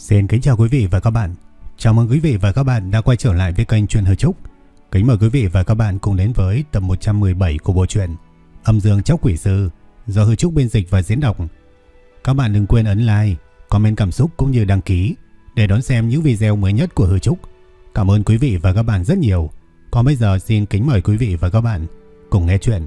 Xin kính chào quý vị và các bạn. Chào mừng quý vị và các bạn đã quay trở lại với kênh Truyện Hờ Trúc. Kính mời quý vị và các bạn cùng đến với tập 117 của bộ truyện Âm Dương Chóc Quỷ Sư do Hờ Trúc biên dịch và diễn đọc. Các bạn đừng quên ấn like, comment cảm xúc cũng như đăng ký để đón xem những video mới nhất của Hờ Trúc. Cảm ơn quý vị và các bạn rất nhiều. Còn bây giờ xin kính mời quý vị và các bạn cùng nghe chuyện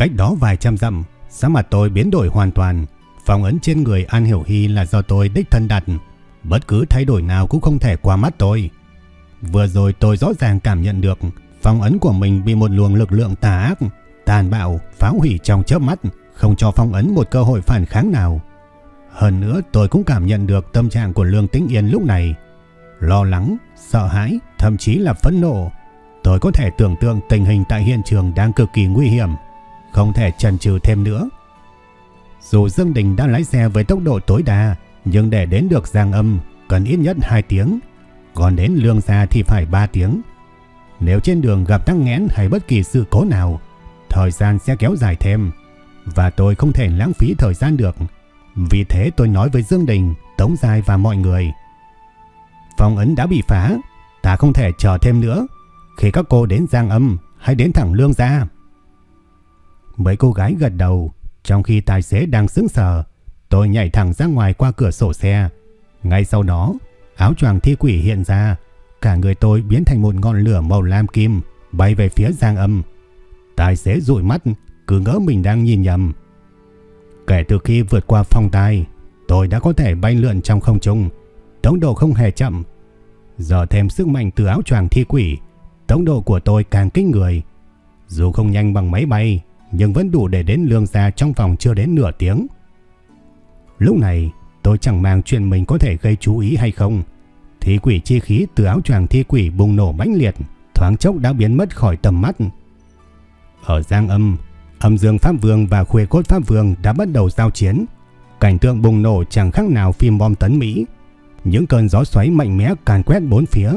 cách đó vài trăm dặm, sắc mặt tôi biến đổi hoàn toàn. Phong ấn trên người An Hiểu Hy là do tôi đích thân đặt. Bất cứ thay đổi nào cũng không thể qua mắt tôi. Vừa rồi tôi rõ ràng cảm nhận được phong ấn của mình bị một luồng lực lượng tà ác, tàn bạo, phá hủy trong chớp mắt, không cho phong ấn một cơ hội phản kháng nào. Hơn nữa tôi cũng cảm nhận được tâm trạng của Lương Tĩnh Yên lúc này. Lo lắng, sợ hãi, thậm chí là phẫn nộ. Tôi có thể tưởng tượng tình hình tại hiện trường đang cực kỳ nguy hiểm không thể chần chừ thêm nữa. Dù Dương Đình đang lái xe với tốc độ tối đa, nhưng để đến được Giang Âm cần ít nhất 2 tiếng, còn đến Lương Gia thì phải 3 tiếng. Nếu trên đường gặp tắc nghẽn hay bất kỳ sự cố nào, thời gian sẽ kéo dài thêm, và tôi không thể lãng phí thời gian được. Vì thế tôi nói với Dương Đình, Tống Giai và mọi người. Phòng ấn đã bị phá, ta không thể chờ thêm nữa. Khi các cô đến Giang Âm, hay đến thẳng Lương Gia. Mấy cô gái gật đầu, trong khi tài xế đang sững sờ, tôi nhảy thẳng ra ngoài qua cửa sổ xe. Ngay sau đó, áo choàng thi quỷ hiện ra, cả người tôi biến thành một ngọn lửa màu lam kim, bay về phía Giang Âm. Tài xế dụi mắt, cứ ngỡ mình đang nhìn nhầm. Kể từ khi vượt qua phong tai, tôi đã có thể bay lượn trong không trung, tốc độ không hề chậm. Giờ thêm sức mạnh từ áo choàng thi quỷ, tốc độ của tôi càng kinh người. Dù không nhanh bằng máy bay, nhưng vẫn đủ để đến lương gia trong vòng chưa đến nửa tiếng. Lúc này, tôi chẳng mang chuyện mình có thể gây chú ý hay không. Thi quỷ chi khí từ áo choàng thi quỷ bùng nổ mãnh liệt, thoáng chốc đã biến mất khỏi tầm mắt. Ở Giang Âm, Âm Dương Pháp Vương và Khuê Cốt Pháp Vương đã bắt đầu giao chiến. Cảnh tượng bùng nổ chẳng khác nào phim bom tấn Mỹ. Những cơn gió xoáy mạnh mẽ càn quét bốn phía,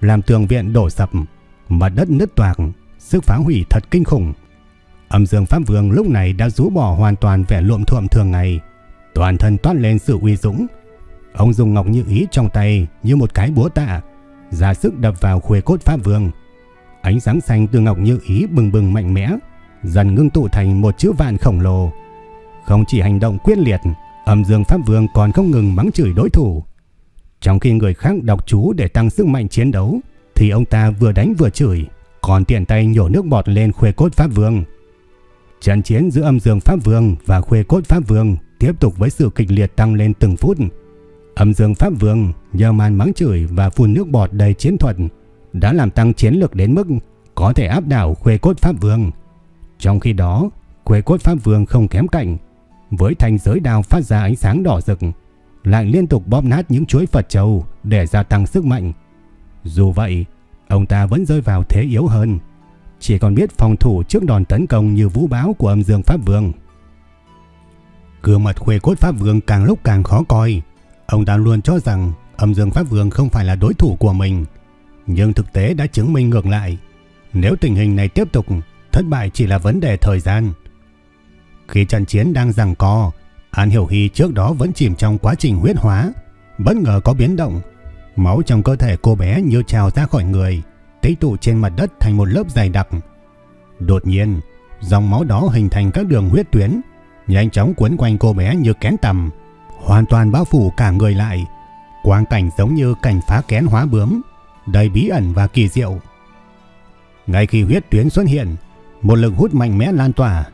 làm tường viện đổ sập, mặt đất nứt toạc, sức phá hủy thật kinh khủng. Âm Dương Pháp Vương lúc này đã rũ bỏ hoàn toàn vẻ luộm thuộm thường ngày, toàn thân toát lên sự uy dũng. Ông dùng ngọc như ý trong tay như một cái búa tạ, ra sức đập vào khuê cốt Pháp Vương. Ánh sáng xanh từ ngọc như ý bừng bừng mạnh mẽ, dần ngưng tụ thành một chữ vạn khổng lồ. Không chỉ hành động quyết liệt, Âm Dương Pháp Vương còn không ngừng mắng chửi đối thủ. Trong khi người khác đọc chú để tăng sức mạnh chiến đấu, thì ông ta vừa đánh vừa chửi, còn tiện tay nhổ nước bọt lên khuê cốt Pháp Vương. Trận chiến giữa âm dương Pháp Vương và khuê cốt Pháp Vương tiếp tục với sự kịch liệt tăng lên từng phút. Âm dương Pháp Vương nhờ màn mắng chửi và phun nước bọt đầy chiến thuật đã làm tăng chiến lực đến mức có thể áp đảo khuê cốt Pháp Vương. Trong khi đó, khuê cốt Pháp Vương không kém cạnh, với thanh giới đao phát ra ánh sáng đỏ rực, lại liên tục bóp nát những chuỗi Phật châu để gia tăng sức mạnh. Dù vậy, ông ta vẫn rơi vào thế yếu hơn chỉ còn biết phòng thủ trước đòn tấn công như vũ báo của âm dương Pháp Vương. Cửa mật khuê cốt Pháp Vương càng lúc càng khó coi. Ông ta luôn cho rằng âm dương Pháp Vương không phải là đối thủ của mình. Nhưng thực tế đã chứng minh ngược lại. Nếu tình hình này tiếp tục, thất bại chỉ là vấn đề thời gian. Khi trận chiến đang giằng co, An Hiểu Hy trước đó vẫn chìm trong quá trình huyết hóa. Bất ngờ có biến động. Máu trong cơ thể cô bé như trào ra khỏi người tích tụ trên mặt đất thành một lớp dày đặc. Đột nhiên, dòng máu đó hình thành các đường huyết tuyến, nhanh chóng cuốn quanh cô bé như kén tầm, hoàn toàn bao phủ cả người lại. Quang cảnh giống như cảnh phá kén hóa bướm, đầy bí ẩn và kỳ diệu. Ngay khi huyết tuyến xuất hiện, một lực hút mạnh mẽ lan tỏa,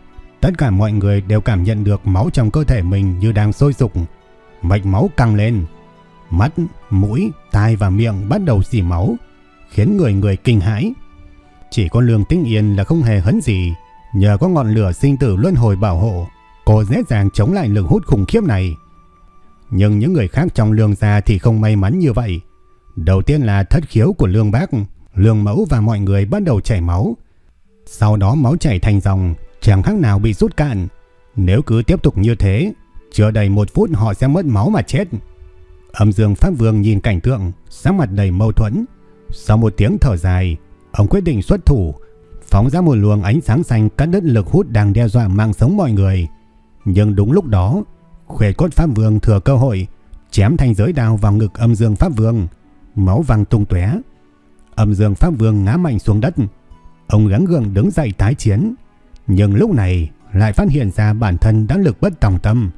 tất cả mọi người đều cảm nhận được máu trong cơ thể mình như đang sôi sục, mạch máu căng lên, mắt, mũi, tai và miệng bắt đầu xỉ máu, khiến người người kinh hãi. Chỉ có Lương Tĩnh Yên là không hề hấn gì, nhờ có ngọn lửa sinh tử luân hồi bảo hộ, cô dễ dàng chống lại lực hút khủng khiếp này. Nhưng những người khác trong lương gia thì không may mắn như vậy. Đầu tiên là thất khiếu của lương bác, lương mẫu và mọi người bắt đầu chảy máu. Sau đó máu chảy thành dòng, chẳng khác nào bị rút cạn. Nếu cứ tiếp tục như thế, chưa đầy một phút họ sẽ mất máu mà chết. Âm dương Pháp Vương nhìn cảnh tượng, sắc mặt đầy mâu thuẫn. Sau một tiếng thở dài, ông quyết định xuất thủ, phóng ra một luồng ánh sáng xanh cắt đứt lực hút đang đe dọa mạng sống mọi người. Nhưng đúng lúc đó, Khuê cốt Pháp Vương thừa cơ hội chém thanh giới đao vào ngực âm dương Pháp Vương, máu vàng tung tóe. Âm dương Pháp Vương ngã mạnh xuống đất. Ông gắng gượng đứng dậy tái chiến, nhưng lúc này lại phát hiện ra bản thân đã lực bất tòng tâm.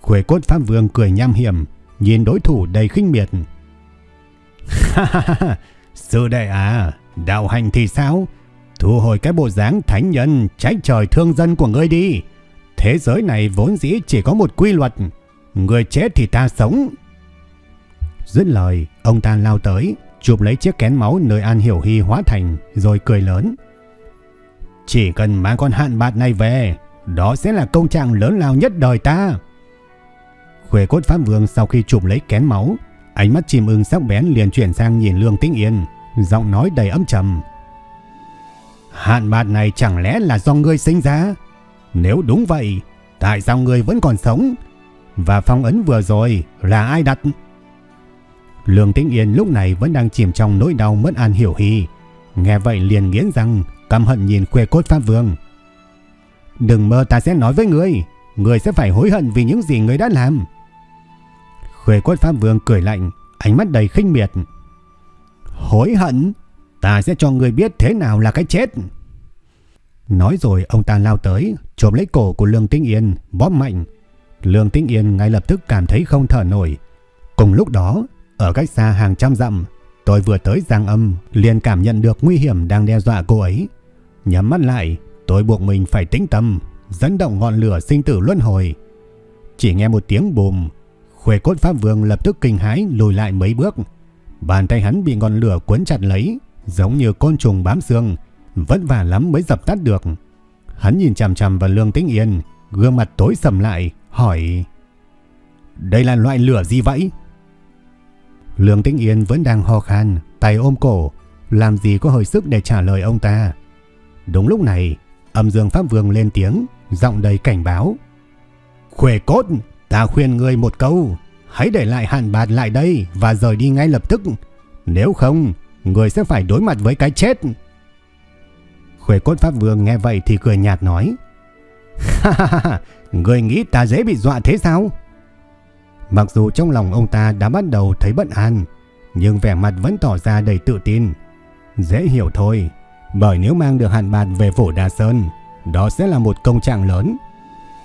Khuê cốt Pháp Vương cười nham hiểm, nhìn đối thủ đầy khinh miệt. Sư đệ à, đạo hành thì sao? Thu hồi cái bộ dáng thánh nhân trách trời thương dân của ngươi đi. Thế giới này vốn dĩ chỉ có một quy luật, người chết thì ta sống. Dứt lời, ông ta lao tới, chụp lấy chiếc kén máu nơi An Hiểu Hy hóa thành, rồi cười lớn. Chỉ cần mang con hạn bạt này về, đó sẽ là công trạng lớn lao nhất đời ta. Khuê cốt Pháp Vương sau khi chụp lấy kén máu, ánh mắt chim ưng sắc bén liền chuyển sang nhìn Lương Tĩnh Yên, giọng nói đầy âm trầm. Hạn mạt này chẳng lẽ là do ngươi sinh ra? Nếu đúng vậy, tại sao ngươi vẫn còn sống? Và phong ấn vừa rồi là ai đặt? Lương Tĩnh Yên lúc này vẫn đang chìm trong nỗi đau mất an hiểu hy. Nghe vậy liền nghiến răng, căm hận nhìn khuê cốt Pháp Vương. Đừng mơ ta sẽ nói với ngươi, ngươi sẽ phải hối hận vì những gì ngươi đã làm. Khuê quất Pháp Vương cười lạnh, ánh mắt đầy khinh miệt. Hối hận? Ta sẽ cho người biết thế nào là cái chết. Nói rồi ông ta lao tới, chộp lấy cổ của Lương Tĩnh Yên, bóp mạnh. Lương Tĩnh Yên ngay lập tức cảm thấy không thở nổi. Cùng lúc đó, ở cách xa hàng trăm dặm, tôi vừa tới Giang Âm liền cảm nhận được nguy hiểm đang đe dọa cô ấy. Nhắm mắt lại, tôi buộc mình phải tĩnh tâm, dẫn động ngọn lửa sinh tử luân hồi. Chỉ nghe một tiếng bùm, Khuê cốt Pháp Vương lập tức kinh hãi lùi lại mấy bước. Bàn tay hắn bị ngọn lửa cuốn chặt lấy, giống như côn trùng bám xương, vất vả lắm mới dập tắt được. Hắn nhìn chằm chằm vào Lương Tĩnh Yên, gương mặt tối sầm lại, hỏi: "Đây là loại lửa gì vậy?" Lương Tĩnh Yên vẫn đang ho khan, tay ôm cổ, làm gì có hơi sức để trả lời ông ta. Đúng lúc này, Âm Dương Pháp Vương lên tiếng, giọng đầy cảnh báo. "Khuê cốt, ta khuyên ngươi một câu, hãy để lại Hàn Bạt lại đây và rời đi ngay lập tức, nếu không, ngươi sẽ phải đối mặt với cái chết." Khuê cốt Pháp Vương nghe vậy thì cười nhạt nói. Ha ha ha, ngươi nghĩ ta dễ bị dọa thế sao? Mặc dù trong lòng ông ta đã bắt đầu thấy bất an, nhưng vẻ mặt vẫn tỏ ra đầy tự tin. Dễ hiểu thôi, bởi nếu mang được hạn bạt về Phổ Đà Sơn, đó sẽ là một công trạng lớn.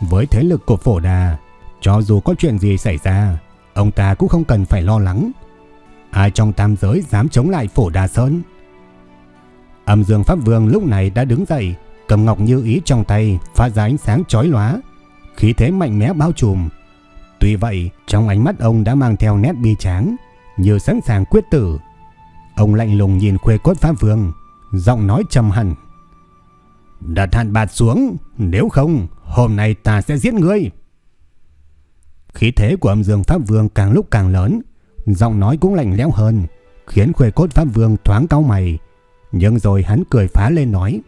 Với thế lực của Phổ Đà, cho dù có chuyện gì xảy ra, ông ta cũng không cần phải lo lắng. Ai trong tam giới dám chống lại Phổ Đà Sơn? Âm Dương Pháp Vương lúc này đã đứng dậy, cầm ngọc như ý trong tay, phát ra ánh sáng chói lóa, khí thế mạnh mẽ bao trùm. Tuy vậy, trong ánh mắt ông đã mang theo nét bi tráng, như sẵn sàng quyết tử. Ông lạnh lùng nhìn khuê cốt Pháp Vương, giọng nói trầm hẳn. Đặt hạn bạt xuống, nếu không, hôm nay ta sẽ giết ngươi. Khí thế của âm dương Pháp Vương càng lúc càng lớn, giọng nói cũng lạnh lẽo hơn, khiến khuê cốt Pháp Vương thoáng cau mày, nhưng rồi hắn cười phá lên nói.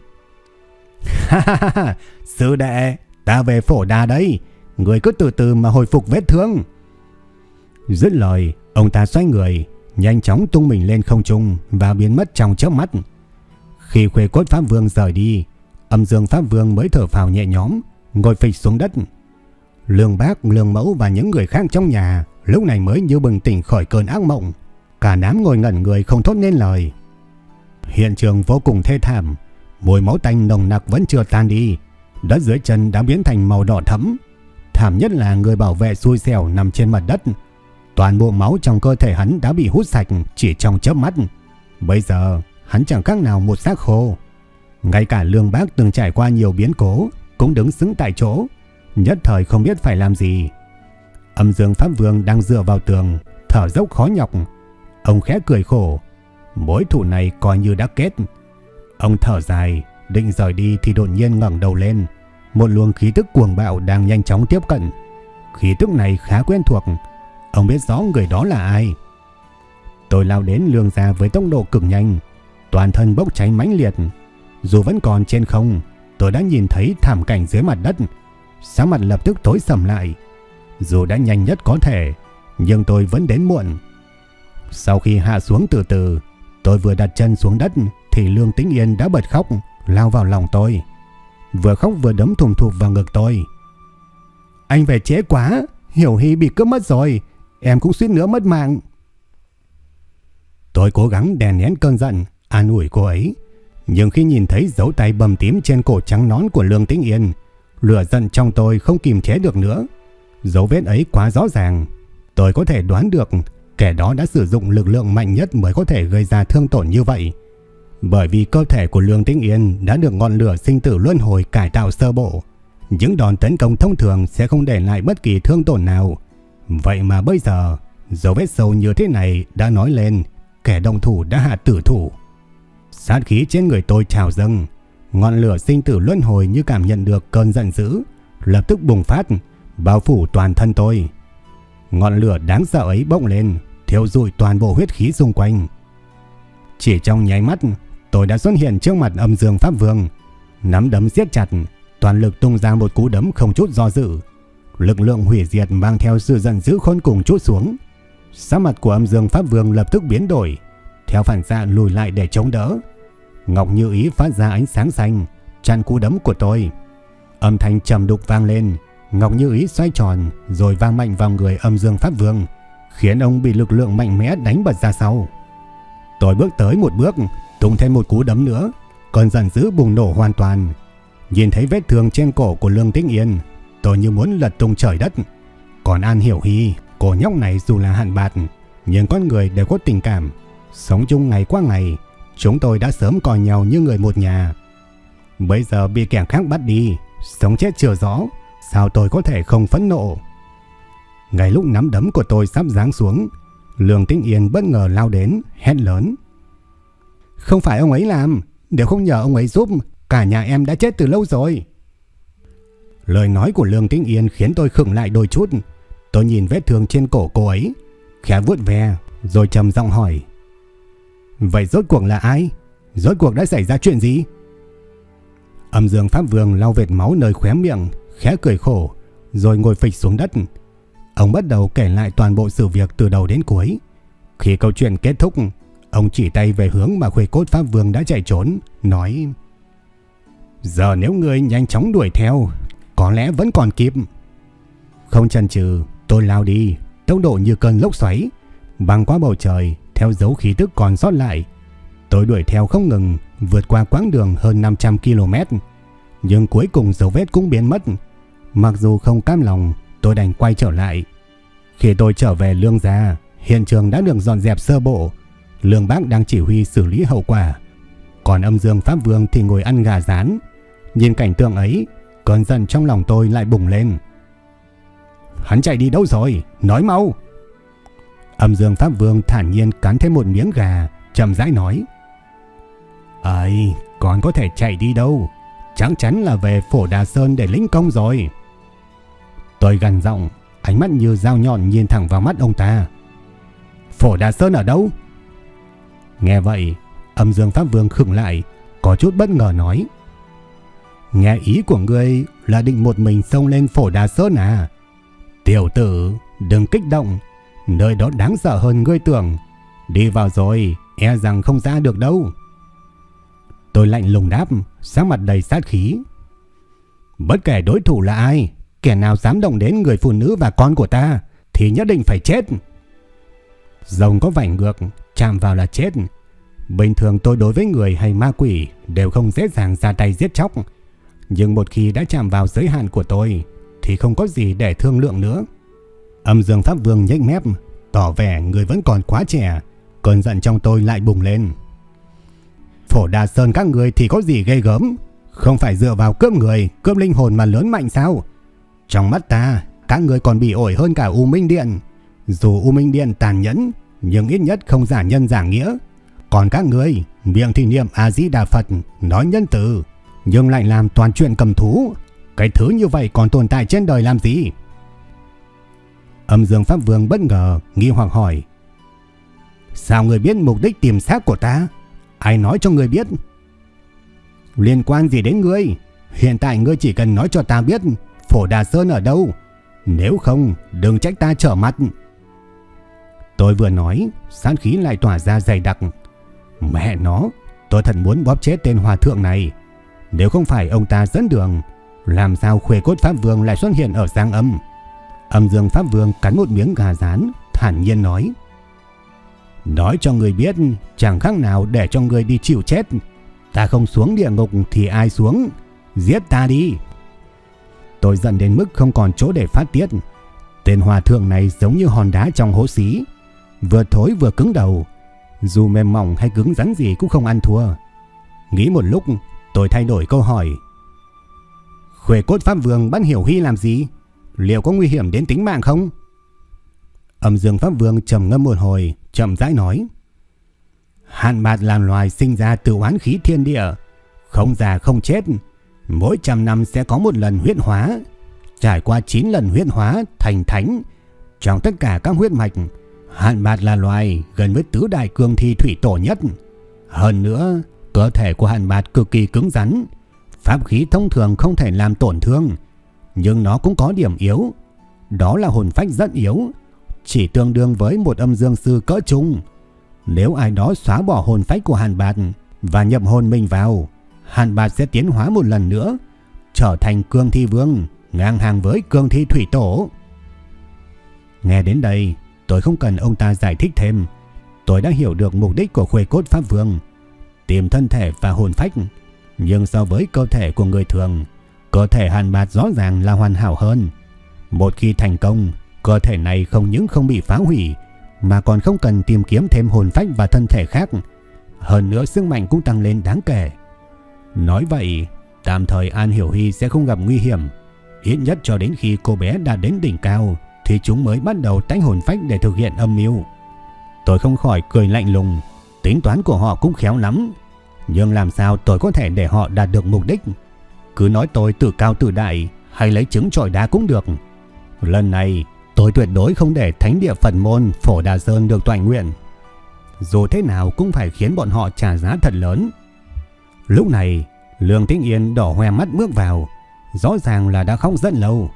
Ha ha ha, sư đệ, ta về phổ đà đây, người cứ từ từ mà hồi phục vết thương. Dứt lời, ông ta xoay người, nhanh chóng tung mình lên không trung và biến mất trong chớp mắt. Khi khuê cốt Pháp Vương rời đi, âm dương Pháp Vương mới thở phào nhẹ nhõm, ngồi phịch xuống đất. Lương bác, lương mẫu và những người khác trong nhà lúc này mới như bừng tỉnh khỏi cơn ác mộng. Cả đám ngồi ngẩn người không thốt nên lời. Hiện trường vô cùng thê thảm, mùi máu tanh nồng nặc vẫn chưa tan đi, đất dưới chân đã biến thành màu đỏ thẫm. Thảm nhất là người bảo vệ xui xẻo nằm trên mặt đất, toàn bộ máu trong cơ thể hắn đã bị hút sạch chỉ trong chớp mắt. Bây giờ, hắn chẳng khác nào một xác khô. Ngay cả Lương Bác từng trải qua nhiều biến cố cũng đứng xứng tại chỗ, nhất thời không biết phải làm gì. Âm Dương Pháp Vương đang dựa vào tường, thở dốc khó nhọc. Ông khẽ cười khổ, Mối thủ này coi như đã kết. Ông thở dài, định rời đi thì đột nhiên ngẩng đầu lên. Một luồng khí tức cuồng bạo đang nhanh chóng tiếp cận. Khí tức này khá quen thuộc, Ông biết rõ người đó là ai. Tôi lao đến lương ra với tốc độ cực nhanh. Toàn thân bốc cháy mãnh liệt. Dù vẫn còn trên không, tôi đã nhìn thấy thảm cảnh dưới mặt đất. Sáng mặt lập tức tối sầm lại. Dù đã nhanh nhất có thể, nhưng tôi vẫn đến muộn. Sau khi hạ xuống từ từ, tôi vừa đặt chân xuống đất thì Lương Tĩnh Yên đã bật khóc, lao vào lòng tôi. Vừa khóc vừa đấm thùng thụp vào ngực tôi. Anh về trễ quá, Hiểu Hy bị cướp mất rồi, em cũng suýt nữa mất mạng. Tôi cố gắng đè nén cơn giận, an ủi cô ấy. Nhưng khi nhìn thấy dấu tay bầm tím trên cổ trắng nón của Lương Tĩnh Yên, lửa giận trong tôi không kìm chế được nữa. Dấu vết ấy quá rõ ràng. Tôi có thể đoán được kẻ đó đã sử dụng lực lượng mạnh nhất mới có thể gây ra thương tổn như vậy. Bởi vì cơ thể của Lương Tĩnh Yên đã được ngọn lửa sinh tử luân hồi cải tạo sơ bộ. Những đòn tấn công thông thường sẽ không để lại bất kỳ thương tổn nào. Vậy mà bây giờ, dấu vết sâu như thế này đã nói lên kẻ đồng thủ đã hạ tử thủ. Sát khí trên người tôi trào dâng, ngọn lửa sinh tử luân hồi như cảm nhận được cơn giận dữ, lập tức bùng phát, bao phủ toàn thân tôi. Ngọn lửa đáng sợ ấy bốc lên, thiêu rụi toàn bộ huyết khí xung quanh. Chỉ trong nháy mắt, tôi đã xuất hiện trước mặt âm dương Pháp Vương. Nắm đấm siết chặt, toàn lực tung ra một cú đấm không chút do dự. Lực lượng hủy diệt mang theo sự giận dữ khôn cùng chút xuống. Sắc mặt của âm dương Pháp Vương lập tức biến đổi, theo phản xạ lùi lại để chống đỡ. Ngọc Như Ý phát ra ánh sáng xanh, chặn cú đấm của tôi. Âm thanh trầm đục vang lên, Ngọc Như Ý xoay tròn rồi vang mạnh vào người âm dương Pháp Vương, khiến ông bị lực lượng mạnh mẽ đánh bật ra sau. Tôi bước tới một bước, tung thêm một cú đấm nữa, còn giận dữ bùng nổ hoàn toàn. Nhìn thấy vết thương trên cổ của Lương Tĩnh Yên, tôi như muốn lật tung trời đất. Còn An Hiểu Hy, cô nhóc này dù là hạn bạt, nhưng con người đều có tình cảm. Sống chung ngày qua ngày, chúng tôi đã sớm coi nhau như người một nhà. Bây giờ bị kẻ khác bắt đi, sống chết chưa rõ, sao tôi có thể không phẫn nộ. Ngay lúc nắm đấm của tôi sắp giáng xuống, Lương Tĩnh Yên bất ngờ lao đến, hét lớn. Không phải ông ấy làm, nếu không nhờ ông ấy giúp, cả nhà em đã chết từ lâu rồi. Lời nói của Lương Tĩnh Yên khiến tôi khựng lại đôi chút. Tôi nhìn vết thương trên cổ cô ấy, khẽ vuốt ve, rồi trầm giọng hỏi. Vậy rốt cuộc là ai? Rốt cuộc đã xảy ra chuyện gì? Âm dương Pháp Vương lau vệt máu nơi khóe miệng, khẽ cười khổ, rồi ngồi phịch xuống đất. Ông bắt đầu kể lại toàn bộ sự việc từ đầu đến cuối. Khi câu chuyện kết thúc, ông chỉ tay về hướng mà Khuê Cốt Pháp Vương đã chạy trốn, nói Giờ nếu người nhanh chóng đuổi theo, có lẽ vẫn còn kịp. Không chần chừ, tôi lao đi, tốc độ như cơn lốc xoáy, băng qua bầu trời, theo dấu khí tức còn sót lại. Tôi đuổi theo không ngừng, vượt qua quãng đường hơn 500 km. Nhưng cuối cùng dấu vết cũng biến mất. Mặc dù không cam lòng, tôi đành quay trở lại. Khi tôi trở về Lương Gia, hiện trường đã được dọn dẹp sơ bộ. Lương Bác đang chỉ huy xử lý hậu quả. Còn âm dương Pháp Vương thì ngồi ăn gà rán. Nhìn cảnh tượng ấy, cơn giận trong lòng tôi lại bùng lên. Hắn chạy đi đâu rồi? Nói mau! Âm dương Pháp Vương thản nhiên cắn thêm một miếng gà, chậm rãi nói. Ây, còn có thể chạy đi đâu? Chắc chắn là về phổ Đà Sơn để lĩnh công rồi. Tôi gần giọng, ánh mắt như dao nhọn nhìn thẳng vào mắt ông ta. Phổ Đà Sơn ở đâu? Nghe vậy, âm dương Pháp Vương khựng lại, có chút bất ngờ nói. Nghe ý của ngươi là định một mình xông lên phổ Đà Sơn à? Tiểu tử, đừng kích động, nơi đó đáng sợ hơn ngươi tưởng. Đi vào rồi, e rằng không ra được đâu. Tôi lạnh lùng đáp, sáng mặt đầy sát khí. Bất kể đối thủ là ai, kẻ nào dám động đến người phụ nữ và con của ta, thì nhất định phải chết. Rồng có vảnh ngược, chạm vào là chết. Bình thường tôi đối với người hay ma quỷ đều không dễ dàng ra tay giết chóc. Nhưng một khi đã chạm vào giới hạn của tôi, thì không có gì để thương lượng nữa. Âm dương Pháp Vương nhếch mép, tỏ vẻ người vẫn còn quá trẻ, cơn giận trong tôi lại bùng lên. Phổ Đà Sơn các người thì có gì ghê gớm, không phải dựa vào cướp người, cướp linh hồn mà lớn mạnh sao? Trong mắt ta, các người còn bị ổi hơn cả U Minh Điện. Dù U Minh Điện tàn nhẫn, nhưng ít nhất không giả nhân giả nghĩa. Còn các người, miệng thì niệm A-di-đà Phật, nói nhân từ, nhưng lại làm toàn chuyện cầm thú. Cái thứ như vậy còn tồn tại trên đời làm gì? Âm Dương Pháp Vương bất ngờ, nghi hoặc hỏi. Sao người biết mục đích tìm xác của ta? Ai nói cho người biết? Liên quan gì đến ngươi? Hiện tại ngươi chỉ cần nói cho ta biết Phổ Đà Sơn ở đâu. Nếu không, đừng trách ta trở mặt. Tôi vừa nói, sát khí lại tỏa ra dày đặc. Mẹ nó, tôi thật muốn bóp chết tên hòa thượng này. Nếu không phải ông ta dẫn đường, làm sao khuê cốt Pháp Vương lại xuất hiện ở Giang Âm? Âm Dương Pháp Vương cắn một miếng gà rán, thản nhiên nói. Nói cho người biết, chẳng khác nào để cho người đi chịu chết. Ta không xuống địa ngục thì ai xuống? Giết ta đi! Tôi giận đến mức không còn chỗ để phát tiết. Tên hòa thượng này giống như hòn đá trong hố xí. Vừa thối vừa cứng đầu. Dù mềm mỏng hay cứng rắn gì cũng không ăn thua. Nghĩ một lúc, tôi thay đổi câu hỏi. Khuê cốt Pháp Vương bắt Hiểu Hy làm gì? Liệu có nguy hiểm đến tính mạng không? Âm Dương Pháp Vương trầm ngâm một hồi, chậm rãi nói. Hạn mạt là loài sinh ra từ oán khí thiên địa, không già không chết, mỗi trăm năm sẽ có một lần huyết hóa, trải qua 9 lần huyết hóa thành thánh. Trong tất cả các huyết mạch, hạn mạt là loài gần với tứ đại cương thi thủy tổ nhất. Hơn nữa, cơ thể của hạn mạt cực kỳ cứng rắn, pháp khí thông thường không thể làm tổn thương, nhưng nó cũng có điểm yếu, đó là hồn phách rất yếu, chỉ tương đương với một âm dương sư cỡ trung. Nếu ai đó xóa bỏ hồn phách của Hàn Bạt và nhập hồn mình vào, Hàn Bạt sẽ tiến hóa một lần nữa, trở thành cương thi vương, ngang hàng với cương thi thủy tổ. Nghe đến đây, tôi không cần ông ta giải thích thêm. Tôi đã hiểu được mục đích của khuê cốt Pháp Vương. Tìm thân thể và hồn phách. Nhưng so với cơ thể của người thường, cơ thể Hàn Bạt rõ ràng là hoàn hảo hơn. Một khi thành công, cơ thể này không những không bị phá hủy, mà còn không cần tìm kiếm thêm hồn phách và thân thể khác. Hơn nữa sức mạnh cũng tăng lên đáng kể. Nói vậy, tạm thời An Hiểu Hy sẽ không gặp nguy hiểm. Ít nhất cho đến khi cô bé đã đến đỉnh cao, thì chúng mới bắt đầu tách hồn phách để thực hiện âm mưu. Tôi không khỏi cười lạnh lùng, tính toán của họ cũng khéo lắm. Nhưng làm sao tôi có thể để họ đạt được mục đích? Cứ nói tôi tự cao tự đại hay lấy trứng trọi đá cũng được. Lần này tôi tuyệt đối không để thánh địa Phật môn Phổ Đà Sơn được toàn nguyện. Dù thế nào cũng phải khiến bọn họ trả giá thật lớn. Lúc này, Lương Tĩnh Yên đỏ hoe mắt bước vào, rõ ràng là đã khóc rất lâu.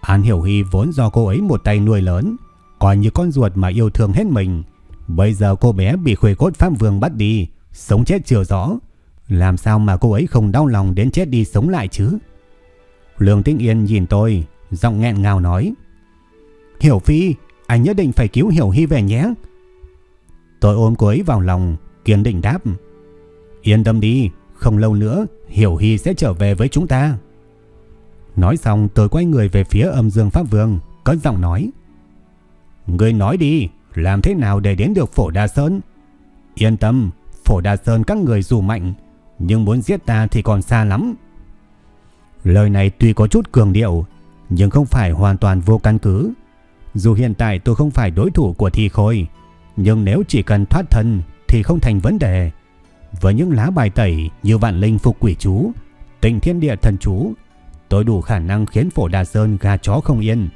An Hiểu Hy vốn do cô ấy một tay nuôi lớn, coi như con ruột mà yêu thương hết mình. Bây giờ cô bé bị khuê cốt Pháp Vương bắt đi, sống chết chưa rõ. Làm sao mà cô ấy không đau lòng đến chết đi sống lại chứ? Lương Tĩnh Yên nhìn tôi, giọng nghẹn ngào nói. Hiểu Phi, anh nhất định phải cứu Hiểu Hy về nhé. Tôi ôm cô ấy vào lòng, kiên định đáp. Yên tâm đi, không lâu nữa Hiểu Hy sẽ trở về với chúng ta. Nói xong tôi quay người về phía âm dương Pháp Vương, có giọng nói. Người nói đi, làm thế nào để đến được Phổ Đa Sơn? Yên tâm, Phổ Đa Sơn các người dù mạnh, nhưng muốn giết ta thì còn xa lắm. Lời này tuy có chút cường điệu, nhưng không phải hoàn toàn vô căn cứ. Dù hiện tại tôi không phải đối thủ của Thi Khôi, nhưng nếu chỉ cần thoát thân thì không thành vấn đề. Với những lá bài tẩy như vạn linh phục quỷ chú, tình thiên địa thần chú, tôi đủ khả năng khiến phổ đà sơn gà chó không yên.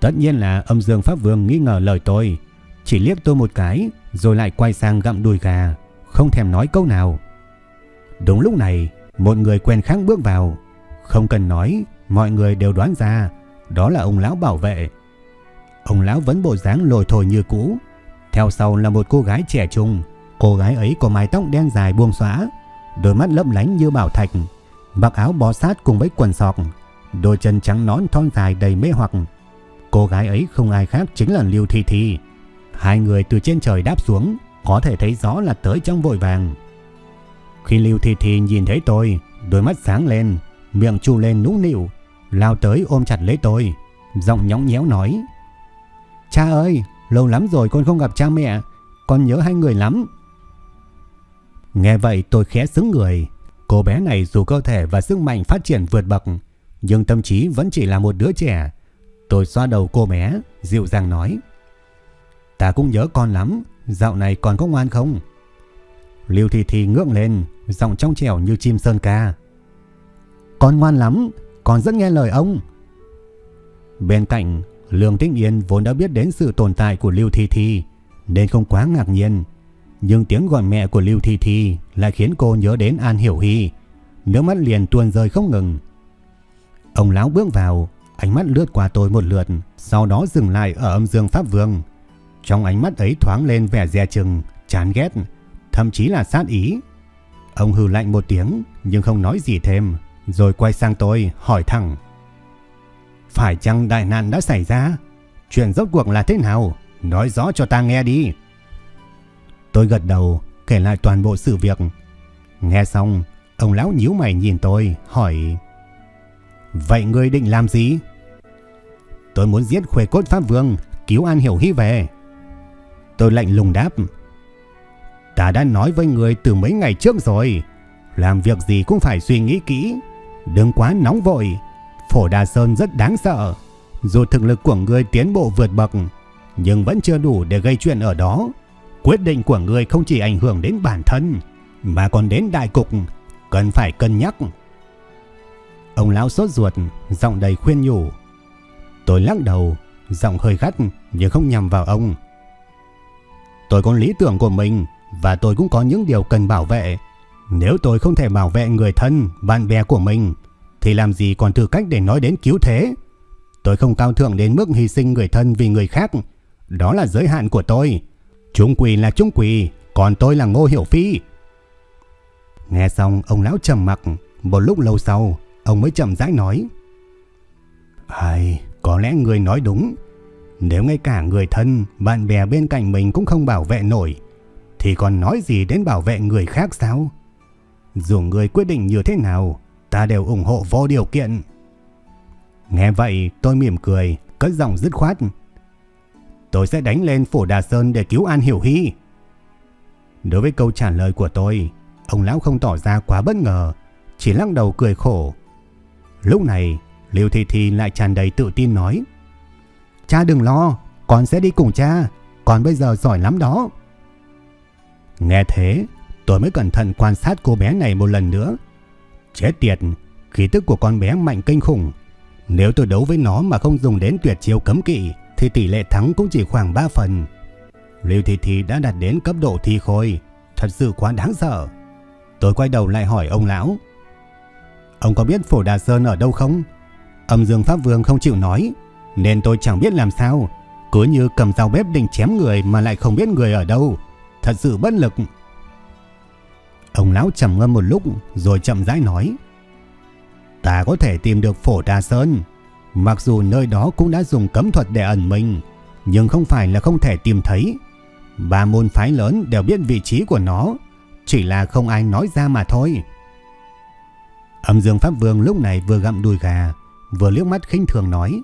Tất nhiên là âm dương Pháp Vương nghi ngờ lời tôi, chỉ liếc tôi một cái rồi lại quay sang gặm đùi gà, không thèm nói câu nào. Đúng lúc này, một người quen khác bước vào, không cần nói, mọi người đều đoán ra, đó là ông lão bảo vệ. Ông lão vẫn bộ dáng lồi thổi như cũ, theo sau là một cô gái trẻ trung, cô gái ấy có mái tóc đen dài buông xõa, đôi mắt lấp lánh như bảo thạch, mặc áo bó sát cùng với quần sọc, đôi chân trắng nón thon dài đầy mê hoặc. Cô gái ấy không ai khác chính là Lưu Thi Thi. Hai người từ trên trời đáp xuống, có thể thấy rõ là tới trong vội vàng. Khi Lưu Thi Thi nhìn thấy tôi, đôi mắt sáng lên, miệng chu lên nũng nịu, lao tới ôm chặt lấy tôi, giọng nhõng nhẽo nói: "Cha ơi, lâu lắm rồi con không gặp cha mẹ, con nhớ hai người lắm." Nghe vậy tôi khẽ sững người, cô bé này dù cơ thể và sức mạnh phát triển vượt bậc, nhưng tâm trí vẫn chỉ là một đứa trẻ. Tôi xoa đầu cô bé, dịu dàng nói: "Ta cũng nhớ con lắm, dạo này còn có ngoan không?" Lưu Thi Thi ngưỡng lên, giọng trong trẻo như chim sơn ca. Con ngoan lắm, con rất nghe lời ông. Bên cạnh, Lương Tĩnh Yên vốn đã biết đến sự tồn tại của Lưu Thi Thi nên không quá ngạc nhiên. Nhưng tiếng gọi mẹ của Lưu Thi Thi lại khiến cô nhớ đến An Hiểu Hy. Nước mắt liền tuôn rơi không ngừng. Ông lão bước vào, ánh mắt lướt qua tôi một lượt, sau đó dừng lại ở âm dương Pháp Vương. Trong ánh mắt ấy thoáng lên vẻ dè chừng, chán ghét, thậm chí là sát ý. Ông hừ lạnh một tiếng nhưng không nói gì thêm, rồi quay sang tôi hỏi thẳng. Phải chăng đại nạn đã xảy ra? Chuyện rốt cuộc là thế nào? Nói rõ cho ta nghe đi. Tôi gật đầu, kể lại toàn bộ sự việc. Nghe xong, ông lão nhíu mày nhìn tôi, hỏi Vậy ngươi định làm gì? Tôi muốn giết khuê cốt Pháp Vương, cứu An Hiểu Hy về. Tôi lạnh lùng đáp Ta đã nói với người từ mấy ngày trước rồi. Làm việc gì cũng phải suy nghĩ kỹ. Đừng quá nóng vội. Phổ Đà Sơn rất đáng sợ. Dù thực lực của người tiến bộ vượt bậc, Nhưng vẫn chưa đủ để gây chuyện ở đó. Quyết định của người không chỉ ảnh hưởng đến bản thân, Mà còn đến đại cục, Cần phải cân nhắc. Ông lão sốt ruột, Giọng đầy khuyên nhủ. Tôi lắc đầu, Giọng hơi gắt, nhưng không nhằm vào ông. Tôi có lý tưởng của mình và tôi cũng có những điều cần bảo vệ. Nếu tôi không thể bảo vệ người thân, bạn bè của mình, thì làm gì còn tư cách để nói đến cứu thế? Tôi không cao thượng đến mức hy sinh người thân vì người khác. Đó là giới hạn của tôi. Trung quỳ là trung quỳ, còn tôi là Ngô Hiểu Phi. Nghe xong ông lão trầm mặc, một lúc lâu sau, ông mới chậm rãi nói. Ai, có lẽ người nói đúng. Nếu ngay cả người thân, bạn bè bên cạnh mình cũng không bảo vệ nổi, thì còn nói gì đến bảo vệ người khác sao? Dù người quyết định như thế nào, ta đều ủng hộ vô điều kiện. Nghe vậy tôi mỉm cười, cất giọng dứt khoát. Tôi sẽ đánh lên phủ Đà Sơn để cứu An Hiểu Hy. Đối với câu trả lời của tôi, ông lão không tỏ ra quá bất ngờ, chỉ lắc đầu cười khổ. Lúc này, Liêu Thị Thị lại tràn đầy tự tin nói. Cha đừng lo, con sẽ đi cùng cha, con bây giờ giỏi lắm đó. Nghe thế, tôi mới cẩn thận quan sát cô bé này một lần nữa. Chết tiệt, khí tức của con bé mạnh kinh khủng. Nếu tôi đấu với nó mà không dùng đến tuyệt chiêu cấm kỵ, thì tỷ lệ thắng cũng chỉ khoảng 3 phần. Lưu Thị Thị đã đạt đến cấp độ thi khôi, thật sự quá đáng sợ. Tôi quay đầu lại hỏi ông lão. Ông có biết Phổ Đà Sơn ở đâu không? Âm Dương Pháp Vương không chịu nói, nên tôi chẳng biết làm sao. Cứ như cầm dao bếp định chém người mà lại không biết người ở đâu thật sự bất lực. Ông lão trầm ngâm một lúc rồi chậm rãi nói. Ta có thể tìm được phổ đà sơn. Mặc dù nơi đó cũng đã dùng cấm thuật để ẩn mình, nhưng không phải là không thể tìm thấy. Ba môn phái lớn đều biết vị trí của nó, chỉ là không ai nói ra mà thôi. Âm Dương Pháp Vương lúc này vừa gặm đùi gà, vừa liếc mắt khinh thường nói.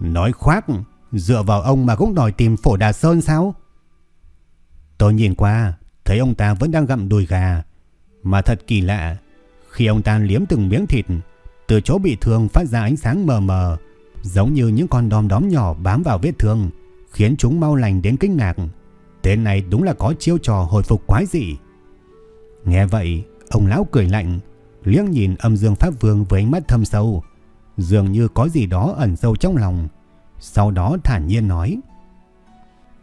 Nói khoác, dựa vào ông mà cũng đòi tìm phổ đà sơn sao? Tôi nhìn qua, thấy ông ta vẫn đang gặm đùi gà. Mà thật kỳ lạ, khi ông ta liếm từng miếng thịt, từ chỗ bị thương phát ra ánh sáng mờ mờ, giống như những con đom đóm nhỏ bám vào vết thương, khiến chúng mau lành đến kinh ngạc. Tên này đúng là có chiêu trò hồi phục quái dị. Nghe vậy, ông lão cười lạnh, liếc nhìn âm dương pháp vương với ánh mắt thâm sâu, dường như có gì đó ẩn sâu trong lòng. Sau đó thản nhiên nói.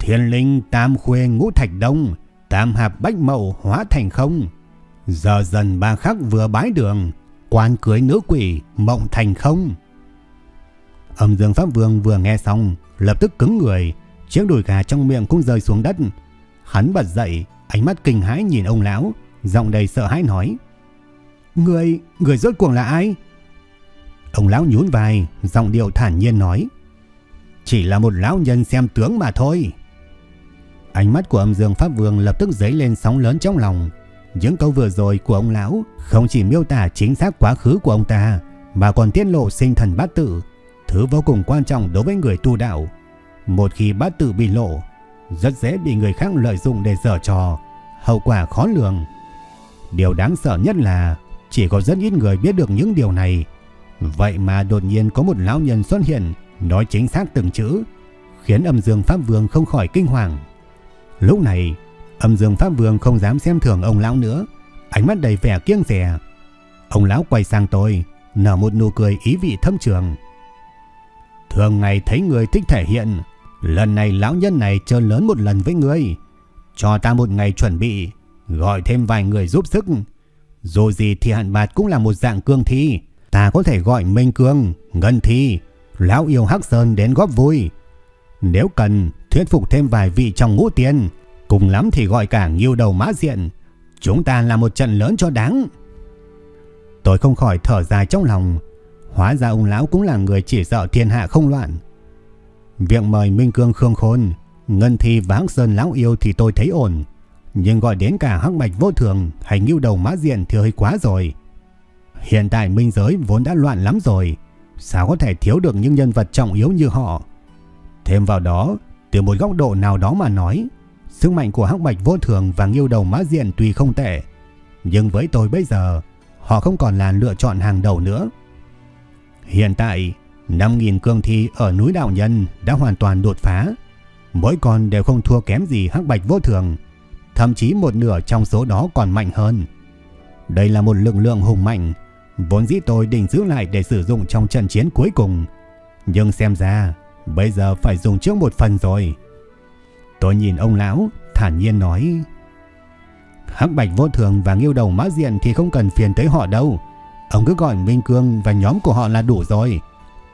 Thiên linh tam khuê ngũ thạch đông, tam hạp bách mậu hóa thành không. Giờ dần ba khắc vừa bái đường, quan cưới nữ quỷ mộng thành không. Âm dương Pháp Vương vừa nghe xong, lập tức cứng người, chiếc đùi gà trong miệng cũng rơi xuống đất. Hắn bật dậy, ánh mắt kinh hãi nhìn ông lão, giọng đầy sợ hãi nói. Người, người rốt cuộc là ai? Ông lão nhún vai, giọng điệu thản nhiên nói. Chỉ là một lão nhân xem tướng mà thôi. Ánh mắt của âm dương Pháp Vương lập tức dấy lên sóng lớn trong lòng. Những câu vừa rồi của ông lão không chỉ miêu tả chính xác quá khứ của ông ta, mà còn tiết lộ sinh thần bát tự, thứ vô cùng quan trọng đối với người tu đạo. Một khi bát tự bị lộ, rất dễ bị người khác lợi dụng để dở trò, hậu quả khó lường. Điều đáng sợ nhất là chỉ có rất ít người biết được những điều này. Vậy mà đột nhiên có một lão nhân xuất hiện, nói chính xác từng chữ, khiến âm dương Pháp Vương không khỏi kinh hoàng. Lúc này, âm dương Pháp Vương không dám xem thường ông lão nữa, ánh mắt đầy vẻ kiêng rẻ. Ông lão quay sang tôi, nở một nụ cười ý vị thâm trường. Thường ngày thấy người thích thể hiện, lần này lão nhân này chơi lớn một lần với người. Cho ta một ngày chuẩn bị, gọi thêm vài người giúp sức. Dù gì thì hạn bạt cũng là một dạng cương thi, ta có thể gọi Minh Cương, Ngân Thi, Lão yêu Hắc Sơn đến góp vui. Nếu cần, thuyết phục thêm vài vị trong ngũ tiền cùng lắm thì gọi cả nghiêu đầu mã diện. Chúng ta là một trận lớn cho đáng. Tôi không khỏi thở dài trong lòng. Hóa ra ông lão cũng là người chỉ sợ thiên hạ không loạn. Việc mời Minh Cương Khương Khôn, Ngân Thi và Hắc Sơn lão yêu thì tôi thấy ổn. Nhưng gọi đến cả Hắc Bạch Vô Thường hay Nghiêu Đầu Mã Diện thì hơi quá rồi. Hiện tại minh giới vốn đã loạn lắm rồi. Sao có thể thiếu được những nhân vật trọng yếu như họ? Thêm vào đó, từ một góc độ nào đó mà nói, sức mạnh của Hắc Bạch Vô Thường và Ngưu Đầu Mã Diện tuy không tệ, nhưng với tôi bây giờ, họ không còn là lựa chọn hàng đầu nữa. Hiện tại, 5.000 cương thi ở núi Đạo Nhân đã hoàn toàn đột phá. Mỗi con đều không thua kém gì Hắc Bạch Vô Thường, thậm chí một nửa trong số đó còn mạnh hơn. Đây là một lực lượng hùng mạnh, vốn dĩ tôi định giữ lại để sử dụng trong trận chiến cuối cùng. Nhưng xem ra, bây giờ phải dùng trước một phần rồi. Tôi nhìn ông lão, thản nhiên nói... Hắc Bạch Vô Thường và Nghiêu Đầu Mã Diện thì không cần phiền tới họ đâu. Ông cứ gọi Minh Cương và nhóm của họ là đủ rồi.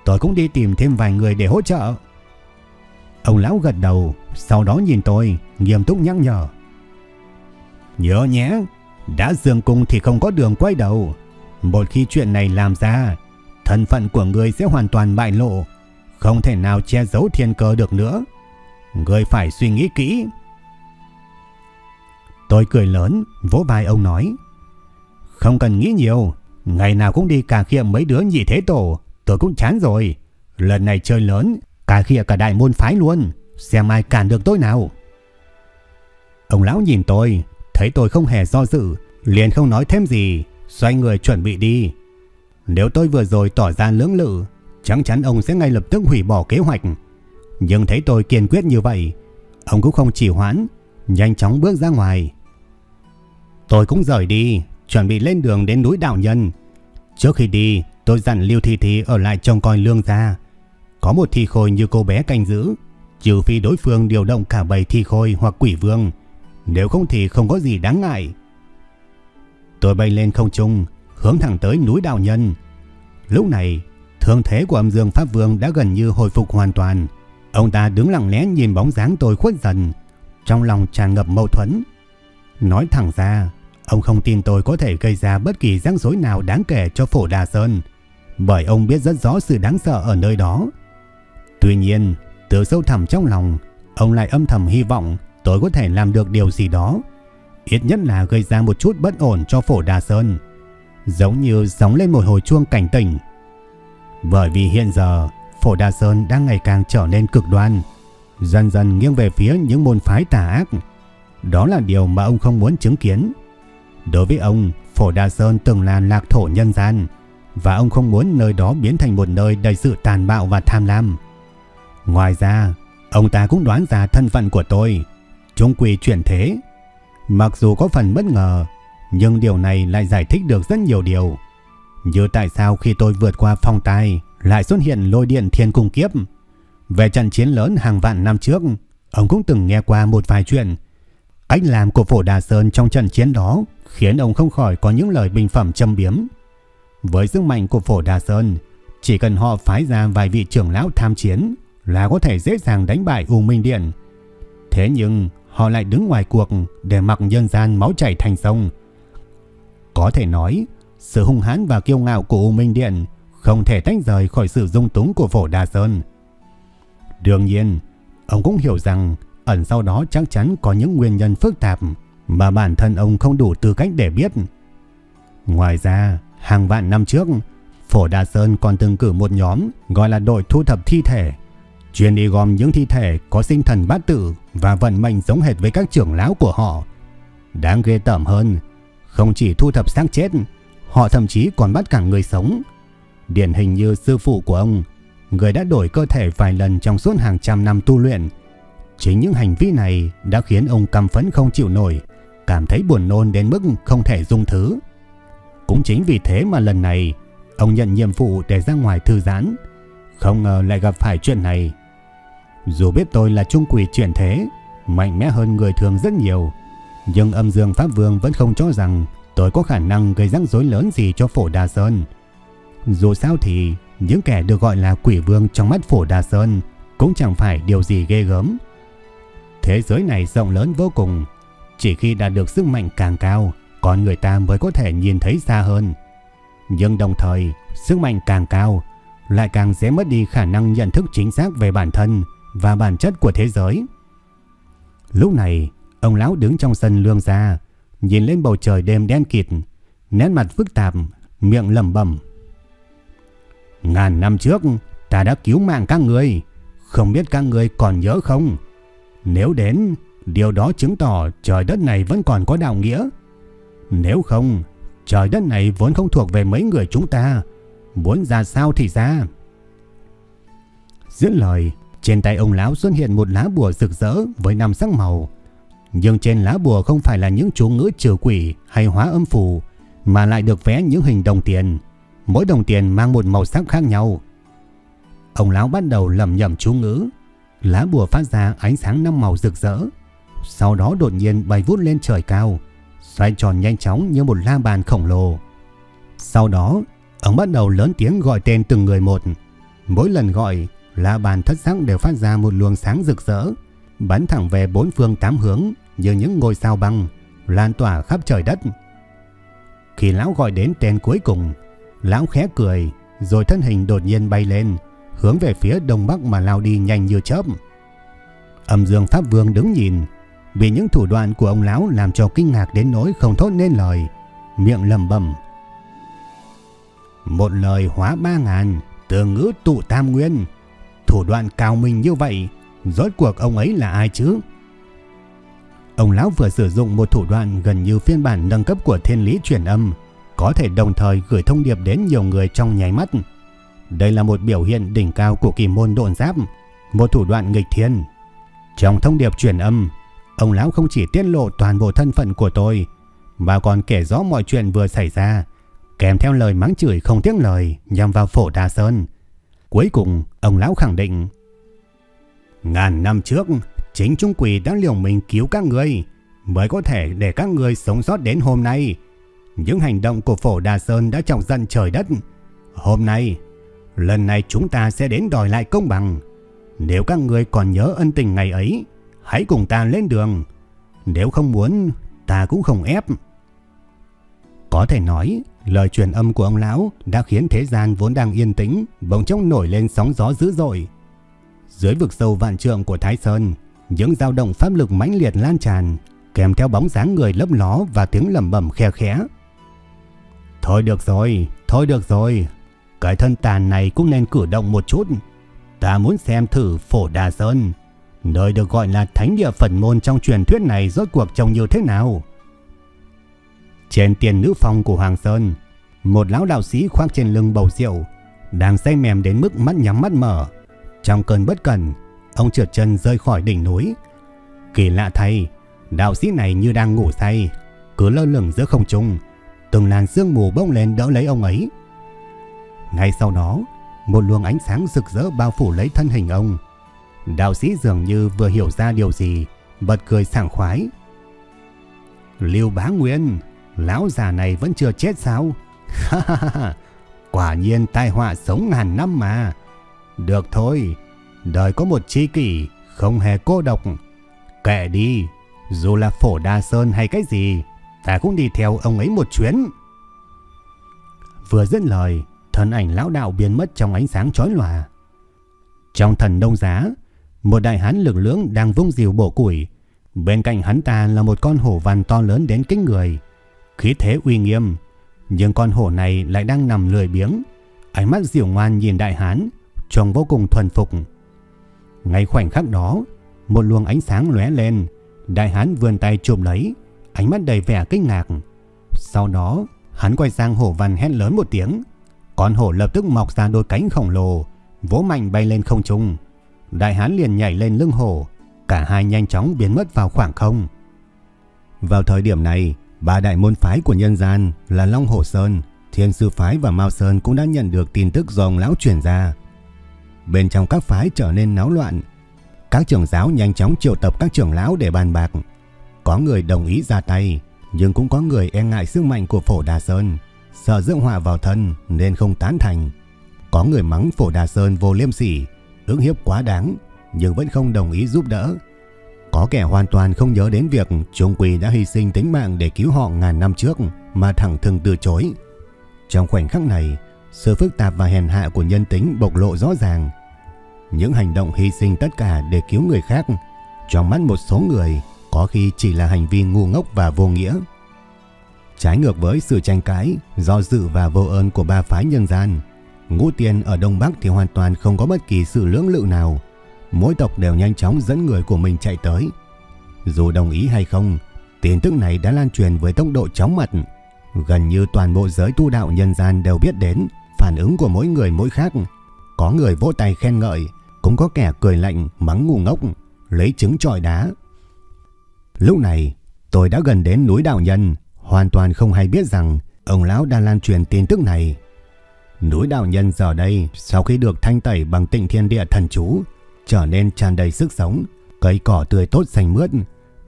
Tôi cũng đi tìm thêm vài người để hỗ trợ. Ông lão gật đầu, sau đó nhìn tôi, nghiêm túc nhắc nhở. Nhớ nhé, đã dương cung thì không có đường quay đầu. Một khi chuyện này làm ra, thân phận của người sẽ hoàn toàn bại lộ, không thể nào che giấu thiên cơ được nữa. Người phải suy nghĩ kỹ. Tôi cười lớn, vỗ vai ông nói. Không cần nghĩ nhiều, ngày nào cũng đi cà khịa mấy đứa nhị thế tổ, tôi cũng chán rồi. Lần này chơi lớn, cà khịa cả đại môn phái luôn, xem ai cản được tôi nào. Ông lão nhìn tôi, thấy tôi không hề do dự, liền không nói thêm gì, xoay người chuẩn bị đi. Nếu tôi vừa rồi tỏ ra lưỡng lự, chắc chắn ông sẽ ngay lập tức hủy bỏ kế hoạch. Nhưng thấy tôi kiên quyết như vậy, ông cũng không chỉ hoãn, nhanh chóng bước ra ngoài. Tôi cũng rời đi, chuẩn bị lên đường đến núi Đạo Nhân. Trước khi đi, tôi dặn Lưu Thi Thi ở lại trông coi lương gia. Có một thi khôi như cô bé canh giữ, trừ phi đối phương điều động cả bầy thi khôi hoặc quỷ vương, nếu không thì không có gì đáng ngại. Tôi bay lên không trung, hướng thẳng tới núi Đạo Nhân. Lúc này, thương thế của âm dương Pháp Vương đã gần như hồi phục hoàn toàn. Ông ta đứng lặng lẽ nhìn bóng dáng tôi khuất dần, trong lòng tràn ngập mâu thuẫn. Nói thẳng ra, ông không tin tôi có thể gây ra bất kỳ rắc rối nào đáng kể cho phổ Đà Sơn, bởi ông biết rất rõ sự đáng sợ ở nơi đó. Tuy nhiên, từ sâu thẳm trong lòng, ông lại âm thầm hy vọng tôi có thể làm được điều gì đó, ít nhất là gây ra một chút bất ổn cho phổ Đà Sơn, giống như sóng lên một hồi chuông cảnh tỉnh. Bởi vì hiện giờ, phổ Đà Sơn đang ngày càng trở nên cực đoan, dần dần nghiêng về phía những môn phái tà ác. Đó là điều mà ông không muốn chứng kiến. Đối với ông, phổ Đà Sơn từng là lạc thổ nhân gian, và ông không muốn nơi đó biến thành một nơi đầy sự tàn bạo và tham lam. Ngoài ra, ông ta cũng đoán ra thân phận của tôi, trung quỷ chuyển thế. Mặc dù có phần bất ngờ, nhưng điều này lại giải thích được rất nhiều điều. Như tại sao khi tôi vượt qua phong tai lại xuất hiện lôi điện thiên cung kiếp. Về trận chiến lớn hàng vạn năm trước, ông cũng từng nghe qua một vài chuyện. Cách làm của phổ Đà Sơn trong trận chiến đó khiến ông không khỏi có những lời bình phẩm châm biếm. Với sức mạnh của phổ Đà Sơn, chỉ cần họ phái ra vài vị trưởng lão tham chiến là có thể dễ dàng đánh bại U Minh Điện. Thế nhưng họ lại đứng ngoài cuộc để mặc nhân gian máu chảy thành sông. Có thể nói, sự hung hãn và kiêu ngạo của U Minh Điện không thể tách rời khỏi sự dung túng của phổ Đà Sơn. Đương nhiên, ông cũng hiểu rằng ẩn sau đó chắc chắn có những nguyên nhân phức tạp mà bản thân ông không đủ tư cách để biết. Ngoài ra, hàng vạn năm trước, Phổ Đà Sơn còn từng cử một nhóm gọi là đội thu thập thi thể, chuyên đi gom những thi thể có sinh thần bát tử và vận mệnh giống hệt với các trưởng lão của họ. Đáng ghê tởm hơn, không chỉ thu thập xác chết, họ thậm chí còn bắt cả người sống. Điển hình như sư phụ của ông, người đã đổi cơ thể vài lần trong suốt hàng trăm năm tu luyện. Chính những hành vi này đã khiến ông căm phẫn không chịu nổi, cảm thấy buồn nôn đến mức không thể dung thứ. Cũng chính vì thế mà lần này, ông nhận nhiệm vụ để ra ngoài thư giãn. Không ngờ lại gặp phải chuyện này. Dù biết tôi là trung quỷ chuyển thế, mạnh mẽ hơn người thường rất nhiều, nhưng âm dương Pháp Vương vẫn không cho rằng tôi có khả năng gây rắc rối lớn gì cho Phổ Đà Sơn. Dù sao thì những kẻ được gọi là quỷ vương trong mắt Phổ Đà Sơn cũng chẳng phải điều gì ghê gớm. Thế giới này rộng lớn vô cùng, chỉ khi đạt được sức mạnh càng cao, con người ta mới có thể nhìn thấy xa hơn. Nhưng đồng thời, sức mạnh càng cao, lại càng dễ mất đi khả năng nhận thức chính xác về bản thân và bản chất của thế giới. Lúc này, ông lão đứng trong sân lương ra, nhìn lên bầu trời đêm đen kịt, nét mặt phức tạp, miệng lẩm bẩm. Ngàn năm trước, ta đã cứu mạng các người, không biết các người còn nhớ không? Nếu đến, điều đó chứng tỏ trời đất này vẫn còn có đạo nghĩa. Nếu không, trời đất này vốn không thuộc về mấy người chúng ta, muốn ra sao thì ra. Giữa lời, trên tay ông lão xuất hiện một lá bùa rực rỡ với năm sắc màu. Nhưng trên lá bùa không phải là những chú ngữ trừ quỷ hay hóa âm phù, mà lại được vẽ những hình đồng tiền. Mỗi đồng tiền mang một màu sắc khác nhau. Ông lão bắt đầu lầm nhầm chú ngữ. Lá bùa phát ra ánh sáng năm màu rực rỡ. Sau đó đột nhiên bay vút lên trời cao, xoay tròn nhanh chóng như một la bàn khổng lồ. Sau đó, ông bắt đầu lớn tiếng gọi tên từng người một. Mỗi lần gọi, la bàn thất sắc đều phát ra một luồng sáng rực rỡ, bắn thẳng về bốn phương tám hướng như những ngôi sao băng, lan tỏa khắp trời đất. Khi lão gọi đến tên cuối cùng, lão khẽ cười, rồi thân hình đột nhiên bay lên, hướng về phía đông bắc mà lao đi nhanh như chớp. Âm Dương Pháp Vương đứng nhìn, vì những thủ đoạn của ông lão làm cho kinh ngạc đến nỗi không thốt nên lời, miệng lầm bẩm Một lời hóa ba ngàn, từ ngữ tụ tam nguyên, thủ đoạn cao minh như vậy, rốt cuộc ông ấy là ai chứ? Ông lão vừa sử dụng một thủ đoạn gần như phiên bản nâng cấp của thiên lý truyền âm, có thể đồng thời gửi thông điệp đến nhiều người trong nháy mắt. Đây là một biểu hiện đỉnh cao của kỳ môn độn giáp, một thủ đoạn nghịch thiên. Trong thông điệp truyền âm, ông lão không chỉ tiết lộ toàn bộ thân phận của tôi, mà còn kể rõ mọi chuyện vừa xảy ra, kèm theo lời mắng chửi không tiếc lời nhằm vào phổ đa Sơn. Cuối cùng, ông lão khẳng định Ngàn năm trước, chính Trung Quỷ đã liều mình cứu các người, mới có thể để các người sống sót đến hôm nay. Những hành động của phổ Đà Sơn đã trọng dân trời đất. Hôm nay, lần này chúng ta sẽ đến đòi lại công bằng. Nếu các người còn nhớ ân tình ngày ấy, hãy cùng ta lên đường. Nếu không muốn, ta cũng không ép. Có thể nói, lời truyền âm của ông lão đã khiến thế gian vốn đang yên tĩnh bỗng chốc nổi lên sóng gió dữ dội. Dưới vực sâu vạn trượng của Thái Sơn, những dao động pháp lực mãnh liệt lan tràn, kèm theo bóng dáng người lấp ló và tiếng lầm bẩm khe khẽ. Thôi được rồi, thôi được rồi, cái thân tàn này cũng nên cử động một chút. Ta muốn xem thử phổ Đà Sơn, nơi được gọi là thánh địa phần môn trong truyền thuyết này rốt cuộc trông như thế nào. Trên tiền nữ phòng của Hoàng Sơn, một lão đạo sĩ khoác trên lưng bầu rượu, đang say mềm đến mức mắt nhắm mắt mở. Trong cơn bất cẩn, ông trượt chân rơi khỏi đỉnh núi. Kỳ lạ thay, đạo sĩ này như đang ngủ say, cứ lơ lửng giữa không trung, từng làn sương mù bốc lên đỡ lấy ông ấy. Ngay sau đó, một luồng ánh sáng rực rỡ bao phủ lấy thân hình ông. Đạo sĩ dường như vừa hiểu ra điều gì, bật cười sảng khoái. Lưu Bá Nguyên, lão già này vẫn chưa chết sao? Quả nhiên tai họa sống ngàn năm mà. Được thôi, đời có một chi kỷ, không hề cô độc. Kệ đi, dù là phổ đa sơn hay cái gì, ta cũng đi theo ông ấy một chuyến. Vừa dứt lời, thân ảnh lão đạo biến mất trong ánh sáng chói lòa. Trong thần đông giá, một đại hán lực lưỡng đang vung diều bổ củi. Bên cạnh hắn ta là một con hổ vằn to lớn đến kinh người. Khí thế uy nghiêm, nhưng con hổ này lại đang nằm lười biếng. Ánh mắt diều ngoan nhìn đại hán, trông vô cùng thuần phục. Ngay khoảnh khắc đó, một luồng ánh sáng lóe lên, đại hán vươn tay chụp lấy, ánh mắt đầy vẻ kinh ngạc. Sau đó, hắn quay sang hổ văn hét lớn một tiếng, con hổ lập tức mọc ra đôi cánh khổng lồ, vỗ mạnh bay lên không trung. Đại hán liền nhảy lên lưng hổ, cả hai nhanh chóng biến mất vào khoảng không. Vào thời điểm này, ba đại môn phái của nhân gian là Long Hổ Sơn, Thiên Sư Phái và Mao Sơn cũng đã nhận được tin tức do ông lão truyền ra bên trong các phái trở nên náo loạn. Các trưởng giáo nhanh chóng triệu tập các trưởng lão để bàn bạc. Có người đồng ý ra tay, nhưng cũng có người e ngại sức mạnh của Phổ Đà Sơn, sợ dưỡng họa vào thân nên không tán thành. Có người mắng Phổ Đà Sơn vô liêm sỉ, ứng hiếp quá đáng, nhưng vẫn không đồng ý giúp đỡ. Có kẻ hoàn toàn không nhớ đến việc Trung Quỳ đã hy sinh tính mạng để cứu họ ngàn năm trước mà thẳng thừng từ chối. Trong khoảnh khắc này, sự phức tạp và hèn hạ của nhân tính bộc lộ rõ ràng. Những hành động hy sinh tất cả để cứu người khác, trong mắt một số người có khi chỉ là hành vi ngu ngốc và vô nghĩa. Trái ngược với sự tranh cãi, do dự và vô ơn của ba phái nhân gian, ngũ tiền ở Đông Bắc thì hoàn toàn không có bất kỳ sự lưỡng lự nào. Mỗi tộc đều nhanh chóng dẫn người của mình chạy tới. Dù đồng ý hay không, tin tức này đã lan truyền với tốc độ chóng mặt. Gần như toàn bộ giới tu đạo nhân gian đều biết đến phản ứng của mỗi người mỗi khác. Có người vỗ tay khen ngợi, cũng có kẻ cười lạnh mắng ngu ngốc, lấy trứng trọi đá. Lúc này, tôi đã gần đến núi đạo nhân, hoàn toàn không hay biết rằng ông lão đang lan truyền tin tức này. Núi đạo nhân giờ đây, sau khi được thanh tẩy bằng tịnh thiên địa thần chú, trở nên tràn đầy sức sống, cây cỏ tươi tốt xanh mướt,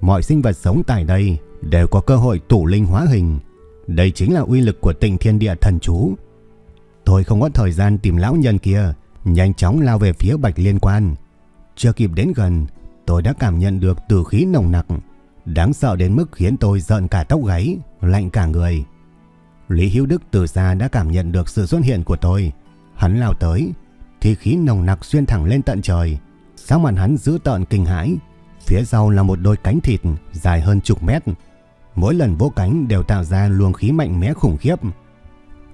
mọi sinh vật sống tại đây đều có cơ hội tụ linh hóa hình. Đây chính là uy lực của tịnh thiên địa thần chú. Tôi không có thời gian tìm lão nhân kia, nhanh chóng lao về phía Bạch Liên Quan. Chưa kịp đến gần, tôi đã cảm nhận được tử khí nồng nặc, đáng sợ đến mức khiến tôi giận cả tóc gáy, lạnh cả người. Lý Hiếu Đức từ xa đã cảm nhận được sự xuất hiện của tôi. Hắn lao tới, thì khí nồng nặc xuyên thẳng lên tận trời. Sáng mặt hắn giữ tợn kinh hãi. Phía sau là một đôi cánh thịt dài hơn chục mét. Mỗi lần vỗ cánh đều tạo ra luồng khí mạnh mẽ khủng khiếp.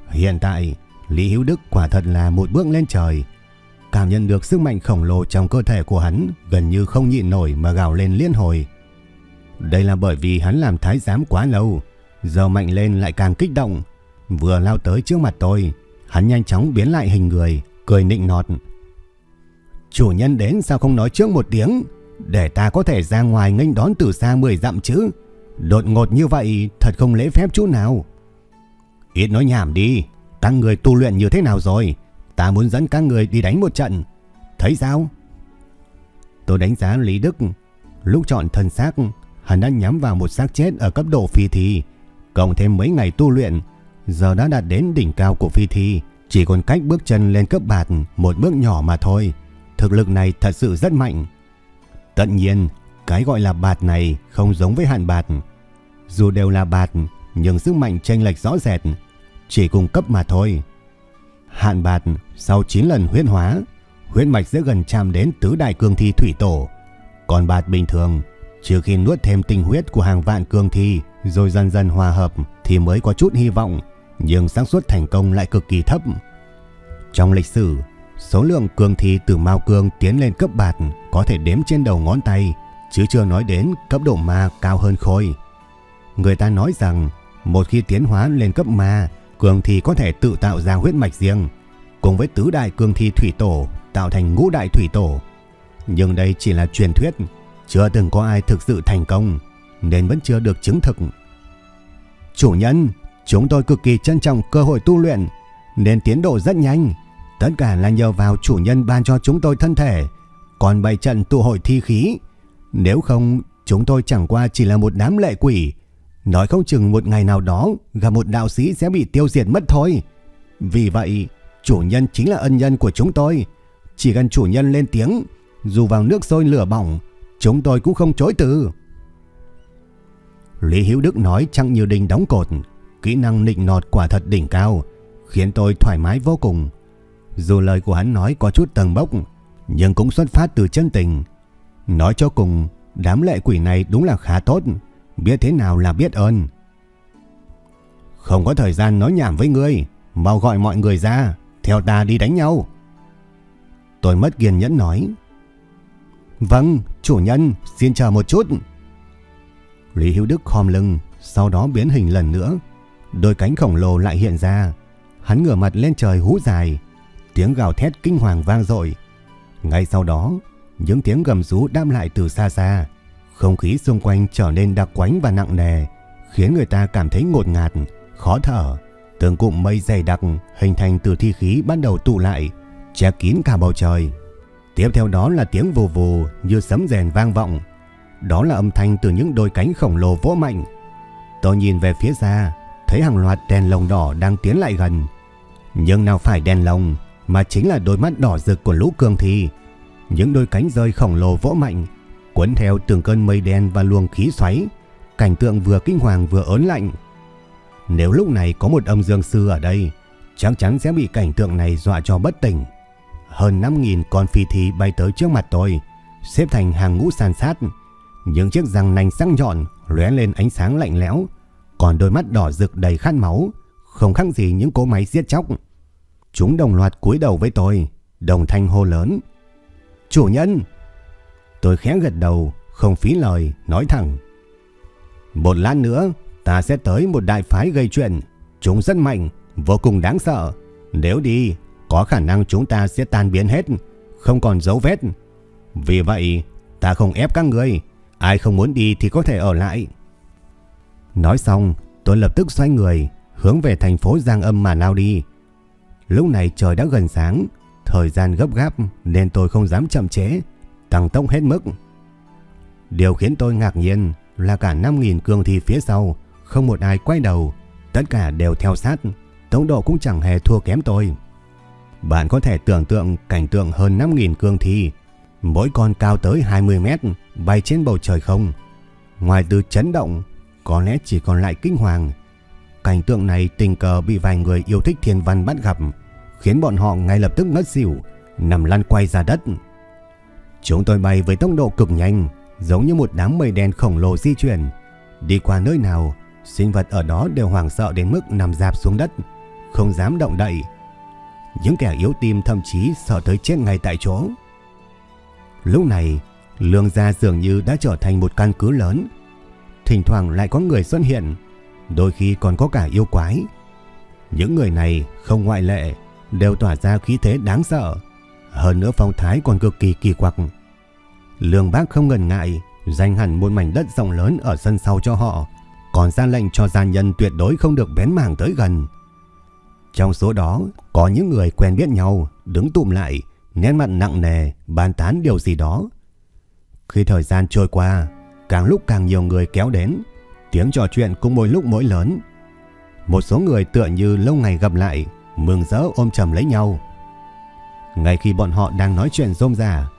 Hiện tại, Lý Hữu Đức quả thật là một bước lên trời. Cảm nhận được sức mạnh khổng lồ trong cơ thể của hắn gần như không nhịn nổi mà gào lên liên hồi. Đây là bởi vì hắn làm thái giám quá lâu, giờ mạnh lên lại càng kích động. Vừa lao tới trước mặt tôi, hắn nhanh chóng biến lại hình người, cười nịnh nọt. Chủ nhân đến sao không nói trước một tiếng, để ta có thể ra ngoài nghênh đón từ xa 10 dặm chứ. Đột ngột như vậy thật không lễ phép chút nào. Ít nói nhảm đi, các người tu luyện như thế nào rồi? Ta muốn dẫn các người đi đánh một trận. Thấy sao? Tôi đánh giá Lý Đức. Lúc chọn thân xác, hắn đã nhắm vào một xác chết ở cấp độ phi thi. Cộng thêm mấy ngày tu luyện, giờ đã đạt đến đỉnh cao của phi thi. Chỉ còn cách bước chân lên cấp bạt một bước nhỏ mà thôi. Thực lực này thật sự rất mạnh. Tất nhiên, cái gọi là bạt này không giống với hạn bạt. Dù đều là bạt, nhưng sức mạnh chênh lệch rõ rệt, chỉ cung cấp mà thôi. Hạn bạt sau 9 lần huyết hóa, huyết mạch sẽ gần chạm đến tứ đại cương thi thủy tổ. Còn bạt bình thường, trừ khi nuốt thêm tinh huyết của hàng vạn cương thi rồi dần dần hòa hợp thì mới có chút hy vọng, nhưng xác suất thành công lại cực kỳ thấp. Trong lịch sử, số lượng cương thi từ Mao Cương tiến lên cấp bạt có thể đếm trên đầu ngón tay, chứ chưa nói đến cấp độ ma cao hơn khôi. Người ta nói rằng một khi tiến hóa lên cấp ma, cường thi có thể tự tạo ra huyết mạch riêng, cùng với tứ đại cường thi thủy tổ tạo thành ngũ đại thủy tổ. Nhưng đây chỉ là truyền thuyết, chưa từng có ai thực sự thành công, nên vẫn chưa được chứng thực. Chủ nhân, chúng tôi cực kỳ trân trọng cơ hội tu luyện, nên tiến độ rất nhanh. Tất cả là nhờ vào chủ nhân ban cho chúng tôi thân thể, còn bày trận tụ hội thi khí. Nếu không, chúng tôi chẳng qua chỉ là một đám lệ quỷ, Nói không chừng một ngày nào đó gặp một đạo sĩ sẽ bị tiêu diệt mất thôi. Vì vậy, chủ nhân chính là ân nhân của chúng tôi. Chỉ cần chủ nhân lên tiếng, dù vào nước sôi lửa bỏng, chúng tôi cũng không chối từ. Lý Hiếu Đức nói chẳng như đình đóng cột, kỹ năng nịnh nọt quả thật đỉnh cao, khiến tôi thoải mái vô cùng. Dù lời của hắn nói có chút tầng bốc, nhưng cũng xuất phát từ chân tình. Nói cho cùng, đám lệ quỷ này đúng là khá tốt, biết thế nào là biết ơn. Không có thời gian nói nhảm với ngươi, mau gọi mọi người ra, theo ta đi đánh nhau. Tôi mất kiên nhẫn nói. Vâng, chủ nhân, xin chờ một chút. Lý hữu Đức khom lưng, sau đó biến hình lần nữa. Đôi cánh khổng lồ lại hiện ra. Hắn ngửa mặt lên trời hú dài. Tiếng gào thét kinh hoàng vang dội. Ngay sau đó, những tiếng gầm rú đam lại từ xa xa. Không khí xung quanh trở nên đặc quánh và nặng nề, khiến người ta cảm thấy ngột ngạt, khó thở. Từng cụm mây dày đặc hình thành từ thi khí bắt đầu tụ lại, che kín cả bầu trời. Tiếp theo đó là tiếng vù vù như sấm rèn vang vọng. Đó là âm thanh từ những đôi cánh khổng lồ vỗ mạnh. Tôi nhìn về phía xa, thấy hàng loạt đèn lồng đỏ đang tiến lại gần. Nhưng nào phải đèn lồng, mà chính là đôi mắt đỏ rực của lũ cương thi. Những đôi cánh rơi khổng lồ vỗ mạnh, cuốn theo từng cơn mây đen và luồng khí xoáy. Cảnh tượng vừa kinh hoàng vừa ớn lạnh. Nếu lúc này có một âm dương sư ở đây, chắc chắn sẽ bị cảnh tượng này dọa cho bất tỉnh. Hơn 5.000 con phi thi bay tới trước mặt tôi, xếp thành hàng ngũ san sát. Những chiếc răng nanh sắc nhọn lóe lên ánh sáng lạnh lẽo, còn đôi mắt đỏ rực đầy khát máu, không khác gì những cỗ máy giết chóc. Chúng đồng loạt cúi đầu với tôi, đồng thanh hô lớn. Chủ nhân! Tôi khẽ gật đầu, không phí lời, nói thẳng. Một lát nữa, ta sẽ tới một đại phái gây chuyện. Chúng rất mạnh, vô cùng đáng sợ. Nếu đi, có khả năng chúng ta sẽ tan biến hết, không còn dấu vết. Vì vậy, ta không ép các người, ai không muốn đi thì có thể ở lại. Nói xong, tôi lập tức xoay người, hướng về thành phố Giang Âm mà lao đi. Lúc này trời đã gần sáng, thời gian gấp gáp nên tôi không dám chậm chế, tăng tốc hết mức. Điều khiến tôi ngạc nhiên là cả 5.000 cương thi phía sau, không một ai quay đầu, tất cả đều theo sát, tốc độ cũng chẳng hề thua kém tôi. Bạn có thể tưởng tượng cảnh tượng hơn 5.000 cương thi, mỗi con cao tới 20 mét, bay trên bầu trời không. Ngoài từ chấn động, có lẽ chỉ còn lại kinh hoàng. Cảnh tượng này tình cờ bị vài người yêu thích thiên văn bắt gặp, khiến bọn họ ngay lập tức ngất xỉu, nằm lăn quay ra đất. Chúng tôi bay với tốc độ cực nhanh, giống như một đám mây đen khổng lồ di chuyển. Đi qua nơi nào, sinh vật ở đó đều hoảng sợ đến mức nằm dạp xuống đất, không dám động đậy. Những kẻ yếu tim thậm chí sợ tới chết ngay tại chỗ. Lúc này, lương gia dường như đã trở thành một căn cứ lớn. Thỉnh thoảng lại có người xuất hiện, đôi khi còn có cả yêu quái. Những người này không ngoại lệ, đều tỏa ra khí thế đáng sợ. Hơn nữa phong thái còn cực kỳ kỳ quặc. Lương bác không ngần ngại, dành hẳn một mảnh đất rộng lớn ở sân sau cho họ, còn ra lệnh cho gia nhân tuyệt đối không được bén mảng tới gần. Trong số đó, có những người quen biết nhau, đứng tụm lại, nét mặt nặng nề, bàn tán điều gì đó. Khi thời gian trôi qua, càng lúc càng nhiều người kéo đến, tiếng trò chuyện cũng mỗi lúc mỗi lớn. Một số người tựa như lâu ngày gặp lại, mừng rỡ ôm chầm lấy nhau. Ngay khi bọn họ đang nói chuyện rôm rả,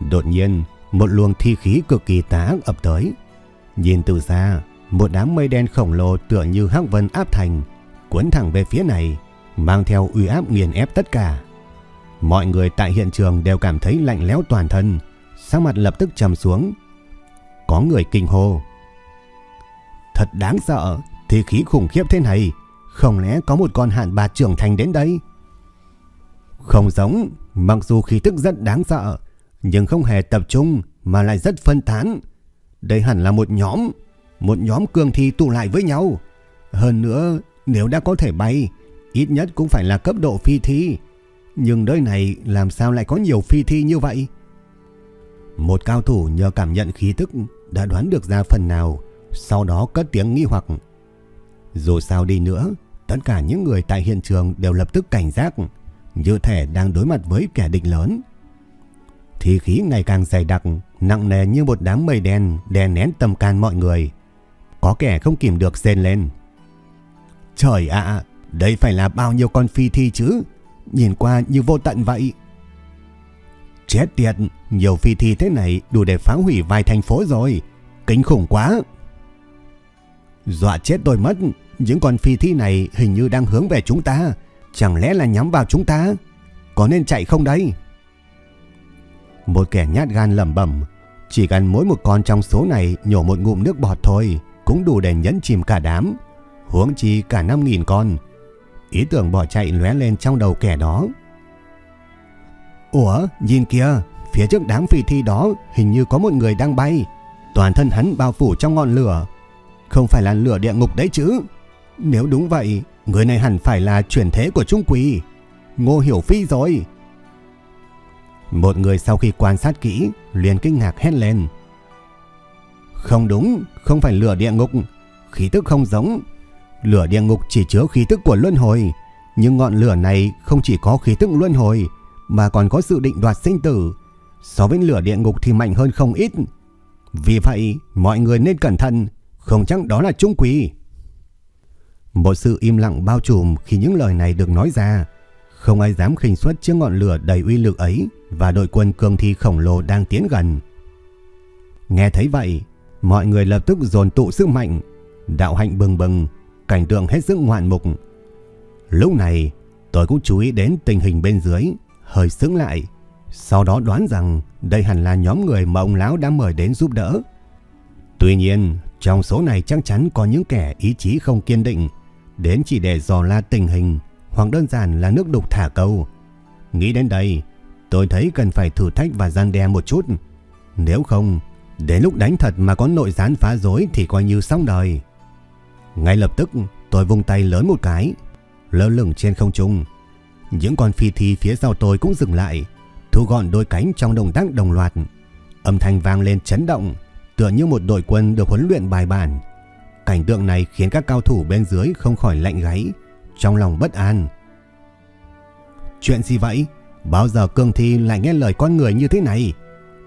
đột nhiên một luồng thi khí cực kỳ tá ập tới. Nhìn từ xa, một đám mây đen khổng lồ tựa như hắc vân áp thành, cuốn thẳng về phía này, mang theo uy áp nghiền ép tất cả. Mọi người tại hiện trường đều cảm thấy lạnh lẽo toàn thân, sắc mặt lập tức trầm xuống. Có người kinh hô. Thật đáng sợ, thi khí khủng khiếp thế này, không lẽ có một con hạn bà trưởng thành đến đây? Không giống, mặc dù khí tức rất đáng sợ, nhưng không hề tập trung mà lại rất phân tán. Đây hẳn là một nhóm, một nhóm cường thi tụ lại với nhau. Hơn nữa, nếu đã có thể bay, ít nhất cũng phải là cấp độ phi thi. Nhưng nơi này làm sao lại có nhiều phi thi như vậy? Một cao thủ nhờ cảm nhận khí tức đã đoán được ra phần nào, sau đó cất tiếng nghi hoặc. Dù sao đi nữa, tất cả những người tại hiện trường đều lập tức cảnh giác, như thể đang đối mặt với kẻ địch lớn. Thì khí ngày càng dày đặc, nặng nề như một đám mây đen đè nén tâm can mọi người. Có kẻ không kìm được rên lên. Trời ạ, đây phải là bao nhiêu con phi thi chứ? Nhìn qua như vô tận vậy. Chết tiệt, nhiều phi thi thế này đủ để phá hủy vài thành phố rồi. Kinh khủng quá. Dọa chết tôi mất, những con phi thi này hình như đang hướng về chúng ta. Chẳng lẽ là nhắm vào chúng ta? Có nên chạy không đây? Một kẻ nhát gan lẩm bẩm, chỉ cần mỗi một con trong số này nhổ một ngụm nước bọt thôi, cũng đủ để nhấn chìm cả đám. Huống chi cả 5.000 con. Ý tưởng bỏ chạy lóe lên trong đầu kẻ đó. Ủa, nhìn kìa, phía trước đám phi thi đó hình như có một người đang bay. Toàn thân hắn bao phủ trong ngọn lửa. Không phải là lửa địa ngục đấy chứ. Nếu đúng vậy, người này hẳn phải là chuyển thế của Trung Quỳ. Ngô Hiểu Phi rồi. Một người sau khi quan sát kỹ liền kinh ngạc hét lên. Không đúng, không phải lửa địa ngục, khí tức không giống. Lửa địa ngục chỉ chứa khí tức của luân hồi, nhưng ngọn lửa này không chỉ có khí tức luân hồi mà còn có sự định đoạt sinh tử. So với lửa địa ngục thì mạnh hơn không ít. Vì vậy, mọi người nên cẩn thận, không chắc đó là trung quỷ. Một sự im lặng bao trùm khi những lời này được nói ra. Không ai dám khinh suất trước ngọn lửa đầy uy lực ấy và đội quân cương thi khổng lồ đang tiến gần. Nghe thấy vậy, mọi người lập tức dồn tụ sức mạnh, đạo hạnh bừng bừng, cảnh tượng hết sức ngoạn mục. Lúc này, tôi cũng chú ý đến tình hình bên dưới, hơi sững lại, sau đó đoán rằng đây hẳn là nhóm người mà ông lão đã mời đến giúp đỡ. Tuy nhiên, trong số này chắc chắn có những kẻ ý chí không kiên định, đến chỉ để dò la tình hình hoặc đơn giản là nước đục thả câu. Nghĩ đến đây, tôi thấy cần phải thử thách và gian đe một chút. Nếu không, đến lúc đánh thật mà có nội gián phá rối thì coi như xong đời. Ngay lập tức, tôi vung tay lớn một cái, lơ lửng trên không trung. Những con phi thi phía sau tôi cũng dừng lại, thu gọn đôi cánh trong động tác đồng loạt. Âm thanh vang lên chấn động, tựa như một đội quân được huấn luyện bài bản. Cảnh tượng này khiến các cao thủ bên dưới không khỏi lạnh gáy, trong lòng bất an. Chuyện gì vậy? Bao giờ cương thi lại nghe lời con người như thế này?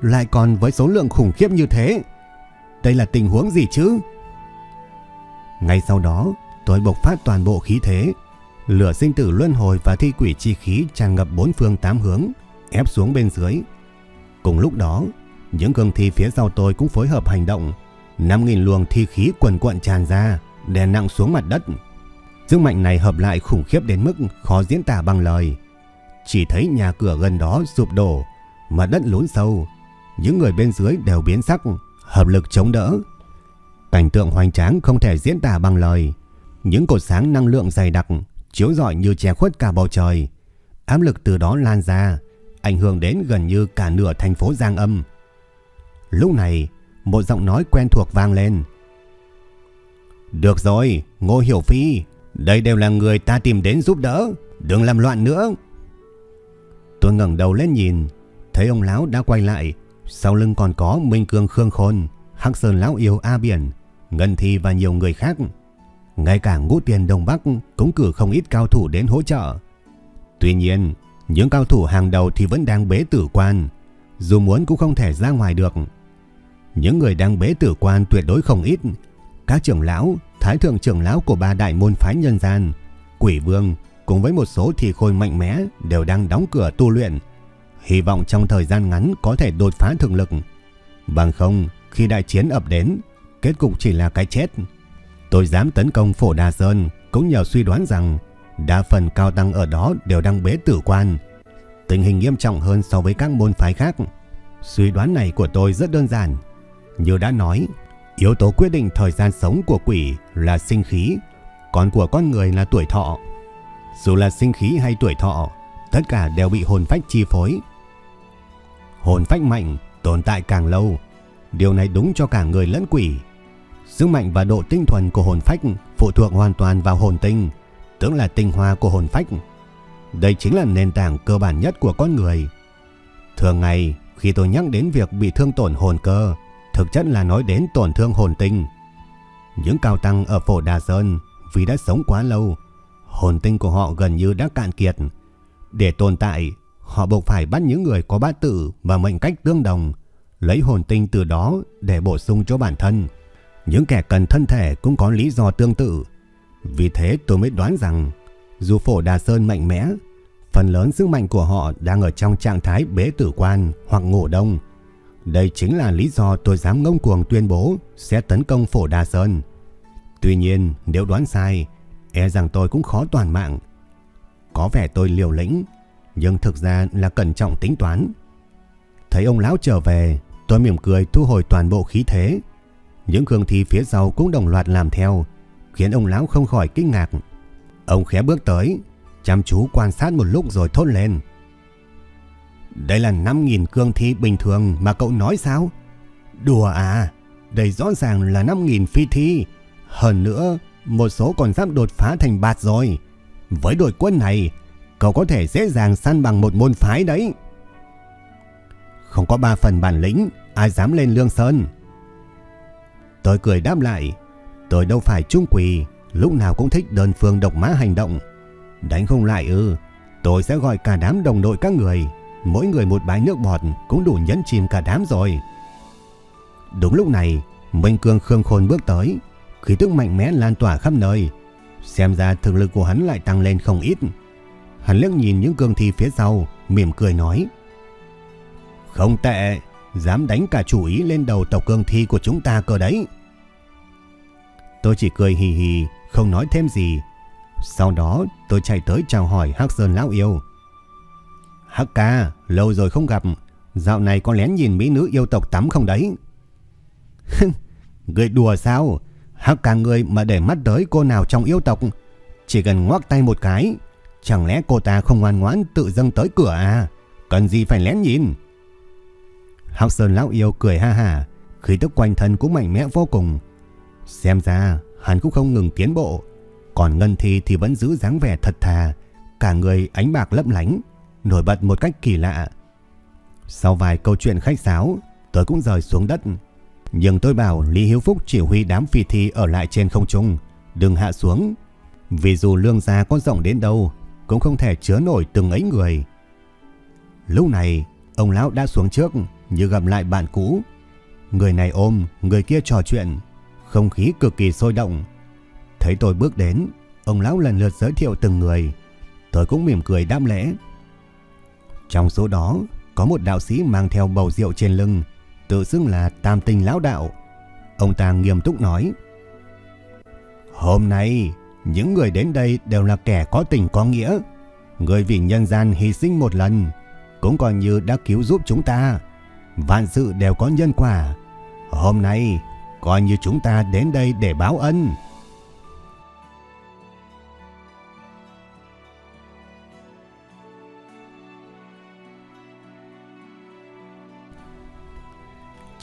Lại còn với số lượng khủng khiếp như thế? Đây là tình huống gì chứ? Ngay sau đó, tôi bộc phát toàn bộ khí thế. Lửa sinh tử luân hồi và thi quỷ chi khí tràn ngập bốn phương tám hướng, ép xuống bên dưới. Cùng lúc đó, những cương thi phía sau tôi cũng phối hợp hành động. 5.000 luồng thi khí quần cuộn tràn ra, đè nặng xuống mặt đất. Sức mạnh này hợp lại khủng khiếp đến mức khó diễn tả bằng lời. Chỉ thấy nhà cửa gần đó sụp đổ, mặt đất lún sâu. Những người bên dưới đều biến sắc, hợp lực chống đỡ. Cảnh tượng hoành tráng không thể diễn tả bằng lời. Những cột sáng năng lượng dày đặc, chiếu rọi như che khuất cả bầu trời. Áp lực từ đó lan ra, ảnh hưởng đến gần như cả nửa thành phố Giang Âm. Lúc này, một giọng nói quen thuộc vang lên. Được rồi, Ngô Hiểu Phi, đây đều là người ta tìm đến giúp đỡ, đừng làm loạn nữa. Tôi ngẩng đầu lên nhìn, thấy ông lão đã quay lại, sau lưng còn có Minh Cương Khương Khôn, Hắc Sơn lão yêu A Biển, Ngân Thi và nhiều người khác. Ngay cả ngũ tiền Đông Bắc cũng cử không ít cao thủ đến hỗ trợ. Tuy nhiên, những cao thủ hàng đầu thì vẫn đang bế tử quan, dù muốn cũng không thể ra ngoài được. Những người đang bế tử quan tuyệt đối không ít. Các trưởng lão, thái thượng trưởng lão của ba đại môn phái nhân gian, quỷ vương cùng với một số thì khôi mạnh mẽ đều đang đóng cửa tu luyện. Hy vọng trong thời gian ngắn có thể đột phá thực lực. Bằng không, khi đại chiến ập đến, kết cục chỉ là cái chết. Tôi dám tấn công phổ Đà Sơn cũng nhờ suy đoán rằng đa phần cao tăng ở đó đều đang bế tử quan. Tình hình nghiêm trọng hơn so với các môn phái khác. Suy đoán này của tôi rất đơn giản. Như đã nói, yếu tố quyết định thời gian sống của quỷ là sinh khí, còn của con người là tuổi thọ. Dù là sinh khí hay tuổi thọ, tất cả đều bị hồn phách chi phối. Hồn phách mạnh, tồn tại càng lâu. Điều này đúng cho cả người lẫn quỷ. Sức mạnh và độ tinh thuần của hồn phách phụ thuộc hoàn toàn vào hồn tinh, tức là tinh hoa của hồn phách. Đây chính là nền tảng cơ bản nhất của con người. Thường ngày, khi tôi nhắc đến việc bị thương tổn hồn cơ, thực chất là nói đến tổn thương hồn tinh. Những cao tăng ở phổ Đà Sơn vì đã sống quá lâu, hồn tinh của họ gần như đã cạn kiệt. Để tồn tại, họ buộc phải bắt những người có bát tự và mệnh cách tương đồng, lấy hồn tinh từ đó để bổ sung cho bản thân. Những kẻ cần thân thể cũng có lý do tương tự. Vì thế tôi mới đoán rằng, dù phổ Đà Sơn mạnh mẽ, phần lớn sức mạnh của họ đang ở trong trạng thái bế tử quan hoặc ngủ đông. Đây chính là lý do tôi dám ngông cuồng tuyên bố sẽ tấn công phổ Đà Sơn. Tuy nhiên, nếu đoán sai, e rằng tôi cũng khó toàn mạng. Có vẻ tôi liều lĩnh, nhưng thực ra là cẩn trọng tính toán. Thấy ông lão trở về, tôi mỉm cười thu hồi toàn bộ khí thế. Những cương thi phía sau cũng đồng loạt làm theo, khiến ông lão không khỏi kinh ngạc. Ông khẽ bước tới, chăm chú quan sát một lúc rồi thốt lên. Đây là 5.000 cương thi bình thường mà cậu nói sao? Đùa à, đây rõ ràng là 5.000 phi thi. Hơn nữa, một số còn sắp đột phá thành bạt rồi. Với đội quân này, cậu có thể dễ dàng săn bằng một môn phái đấy. Không có ba phần bản lĩnh, ai dám lên lương sơn. Tôi cười đáp lại, tôi đâu phải trung quỳ, lúc nào cũng thích đơn phương độc mã hành động. Đánh không lại ư, Tôi sẽ gọi cả đám đồng đội các người, mỗi người một bãi nước bọt cũng đủ nhấn chìm cả đám rồi. Đúng lúc này, Minh Cương Khương Khôn bước tới, khí tức mạnh mẽ lan tỏa khắp nơi. Xem ra thực lực của hắn lại tăng lên không ít. Hắn liếc nhìn những cương thi phía sau, mỉm cười nói. Không tệ, dám đánh cả chủ ý lên đầu tộc cương thi của chúng ta cơ đấy. Tôi chỉ cười hì hì, không nói thêm gì. Sau đó tôi chạy tới chào hỏi Hắc Sơn Lão Yêu. Hắc ca, lâu rồi không gặp, dạo này có lén nhìn mỹ nữ yêu tộc tắm không đấy? người đùa sao? Hắc ca người mà để mắt tới cô nào trong yêu tộc, chỉ cần ngoắc tay một cái, chẳng lẽ cô ta không ngoan ngoãn tự dâng tới cửa à? Cần gì phải lén nhìn? Hắc Sơn Lão Yêu cười ha ha, khí tức quanh thân cũng mạnh mẽ vô cùng. Xem ra hắn cũng không ngừng tiến bộ, còn Ngân Thi thì vẫn giữ dáng vẻ thật thà, cả người ánh bạc lấp lánh, nổi bật một cách kỳ lạ. Sau vài câu chuyện khách sáo, tôi cũng rời xuống đất. Nhưng tôi bảo Lý Hiếu Phúc chỉ huy đám phi thi ở lại trên không trung, đừng hạ xuống. Vì dù lương gia có rộng đến đâu, cũng không thể chứa nổi từng ấy người. Lúc này, ông lão đã xuống trước như gặp lại bạn cũ. Người này ôm, người kia trò chuyện, không khí cực kỳ sôi động. Thấy tôi bước đến, ông lão lần lượt giới thiệu từng người. Tôi cũng mỉm cười đam lễ. Trong số đó, có một đạo sĩ mang theo bầu rượu trên lưng, tự xưng là Tam Tinh Lão Đạo. Ông ta nghiêm túc nói. Hôm nay, những người đến đây đều là kẻ có tình có nghĩa. Người vì nhân gian hy sinh một lần, cũng coi như đã cứu giúp chúng ta. Vạn sự đều có nhân quả. Hôm nay, coi như chúng ta đến đây để báo ân.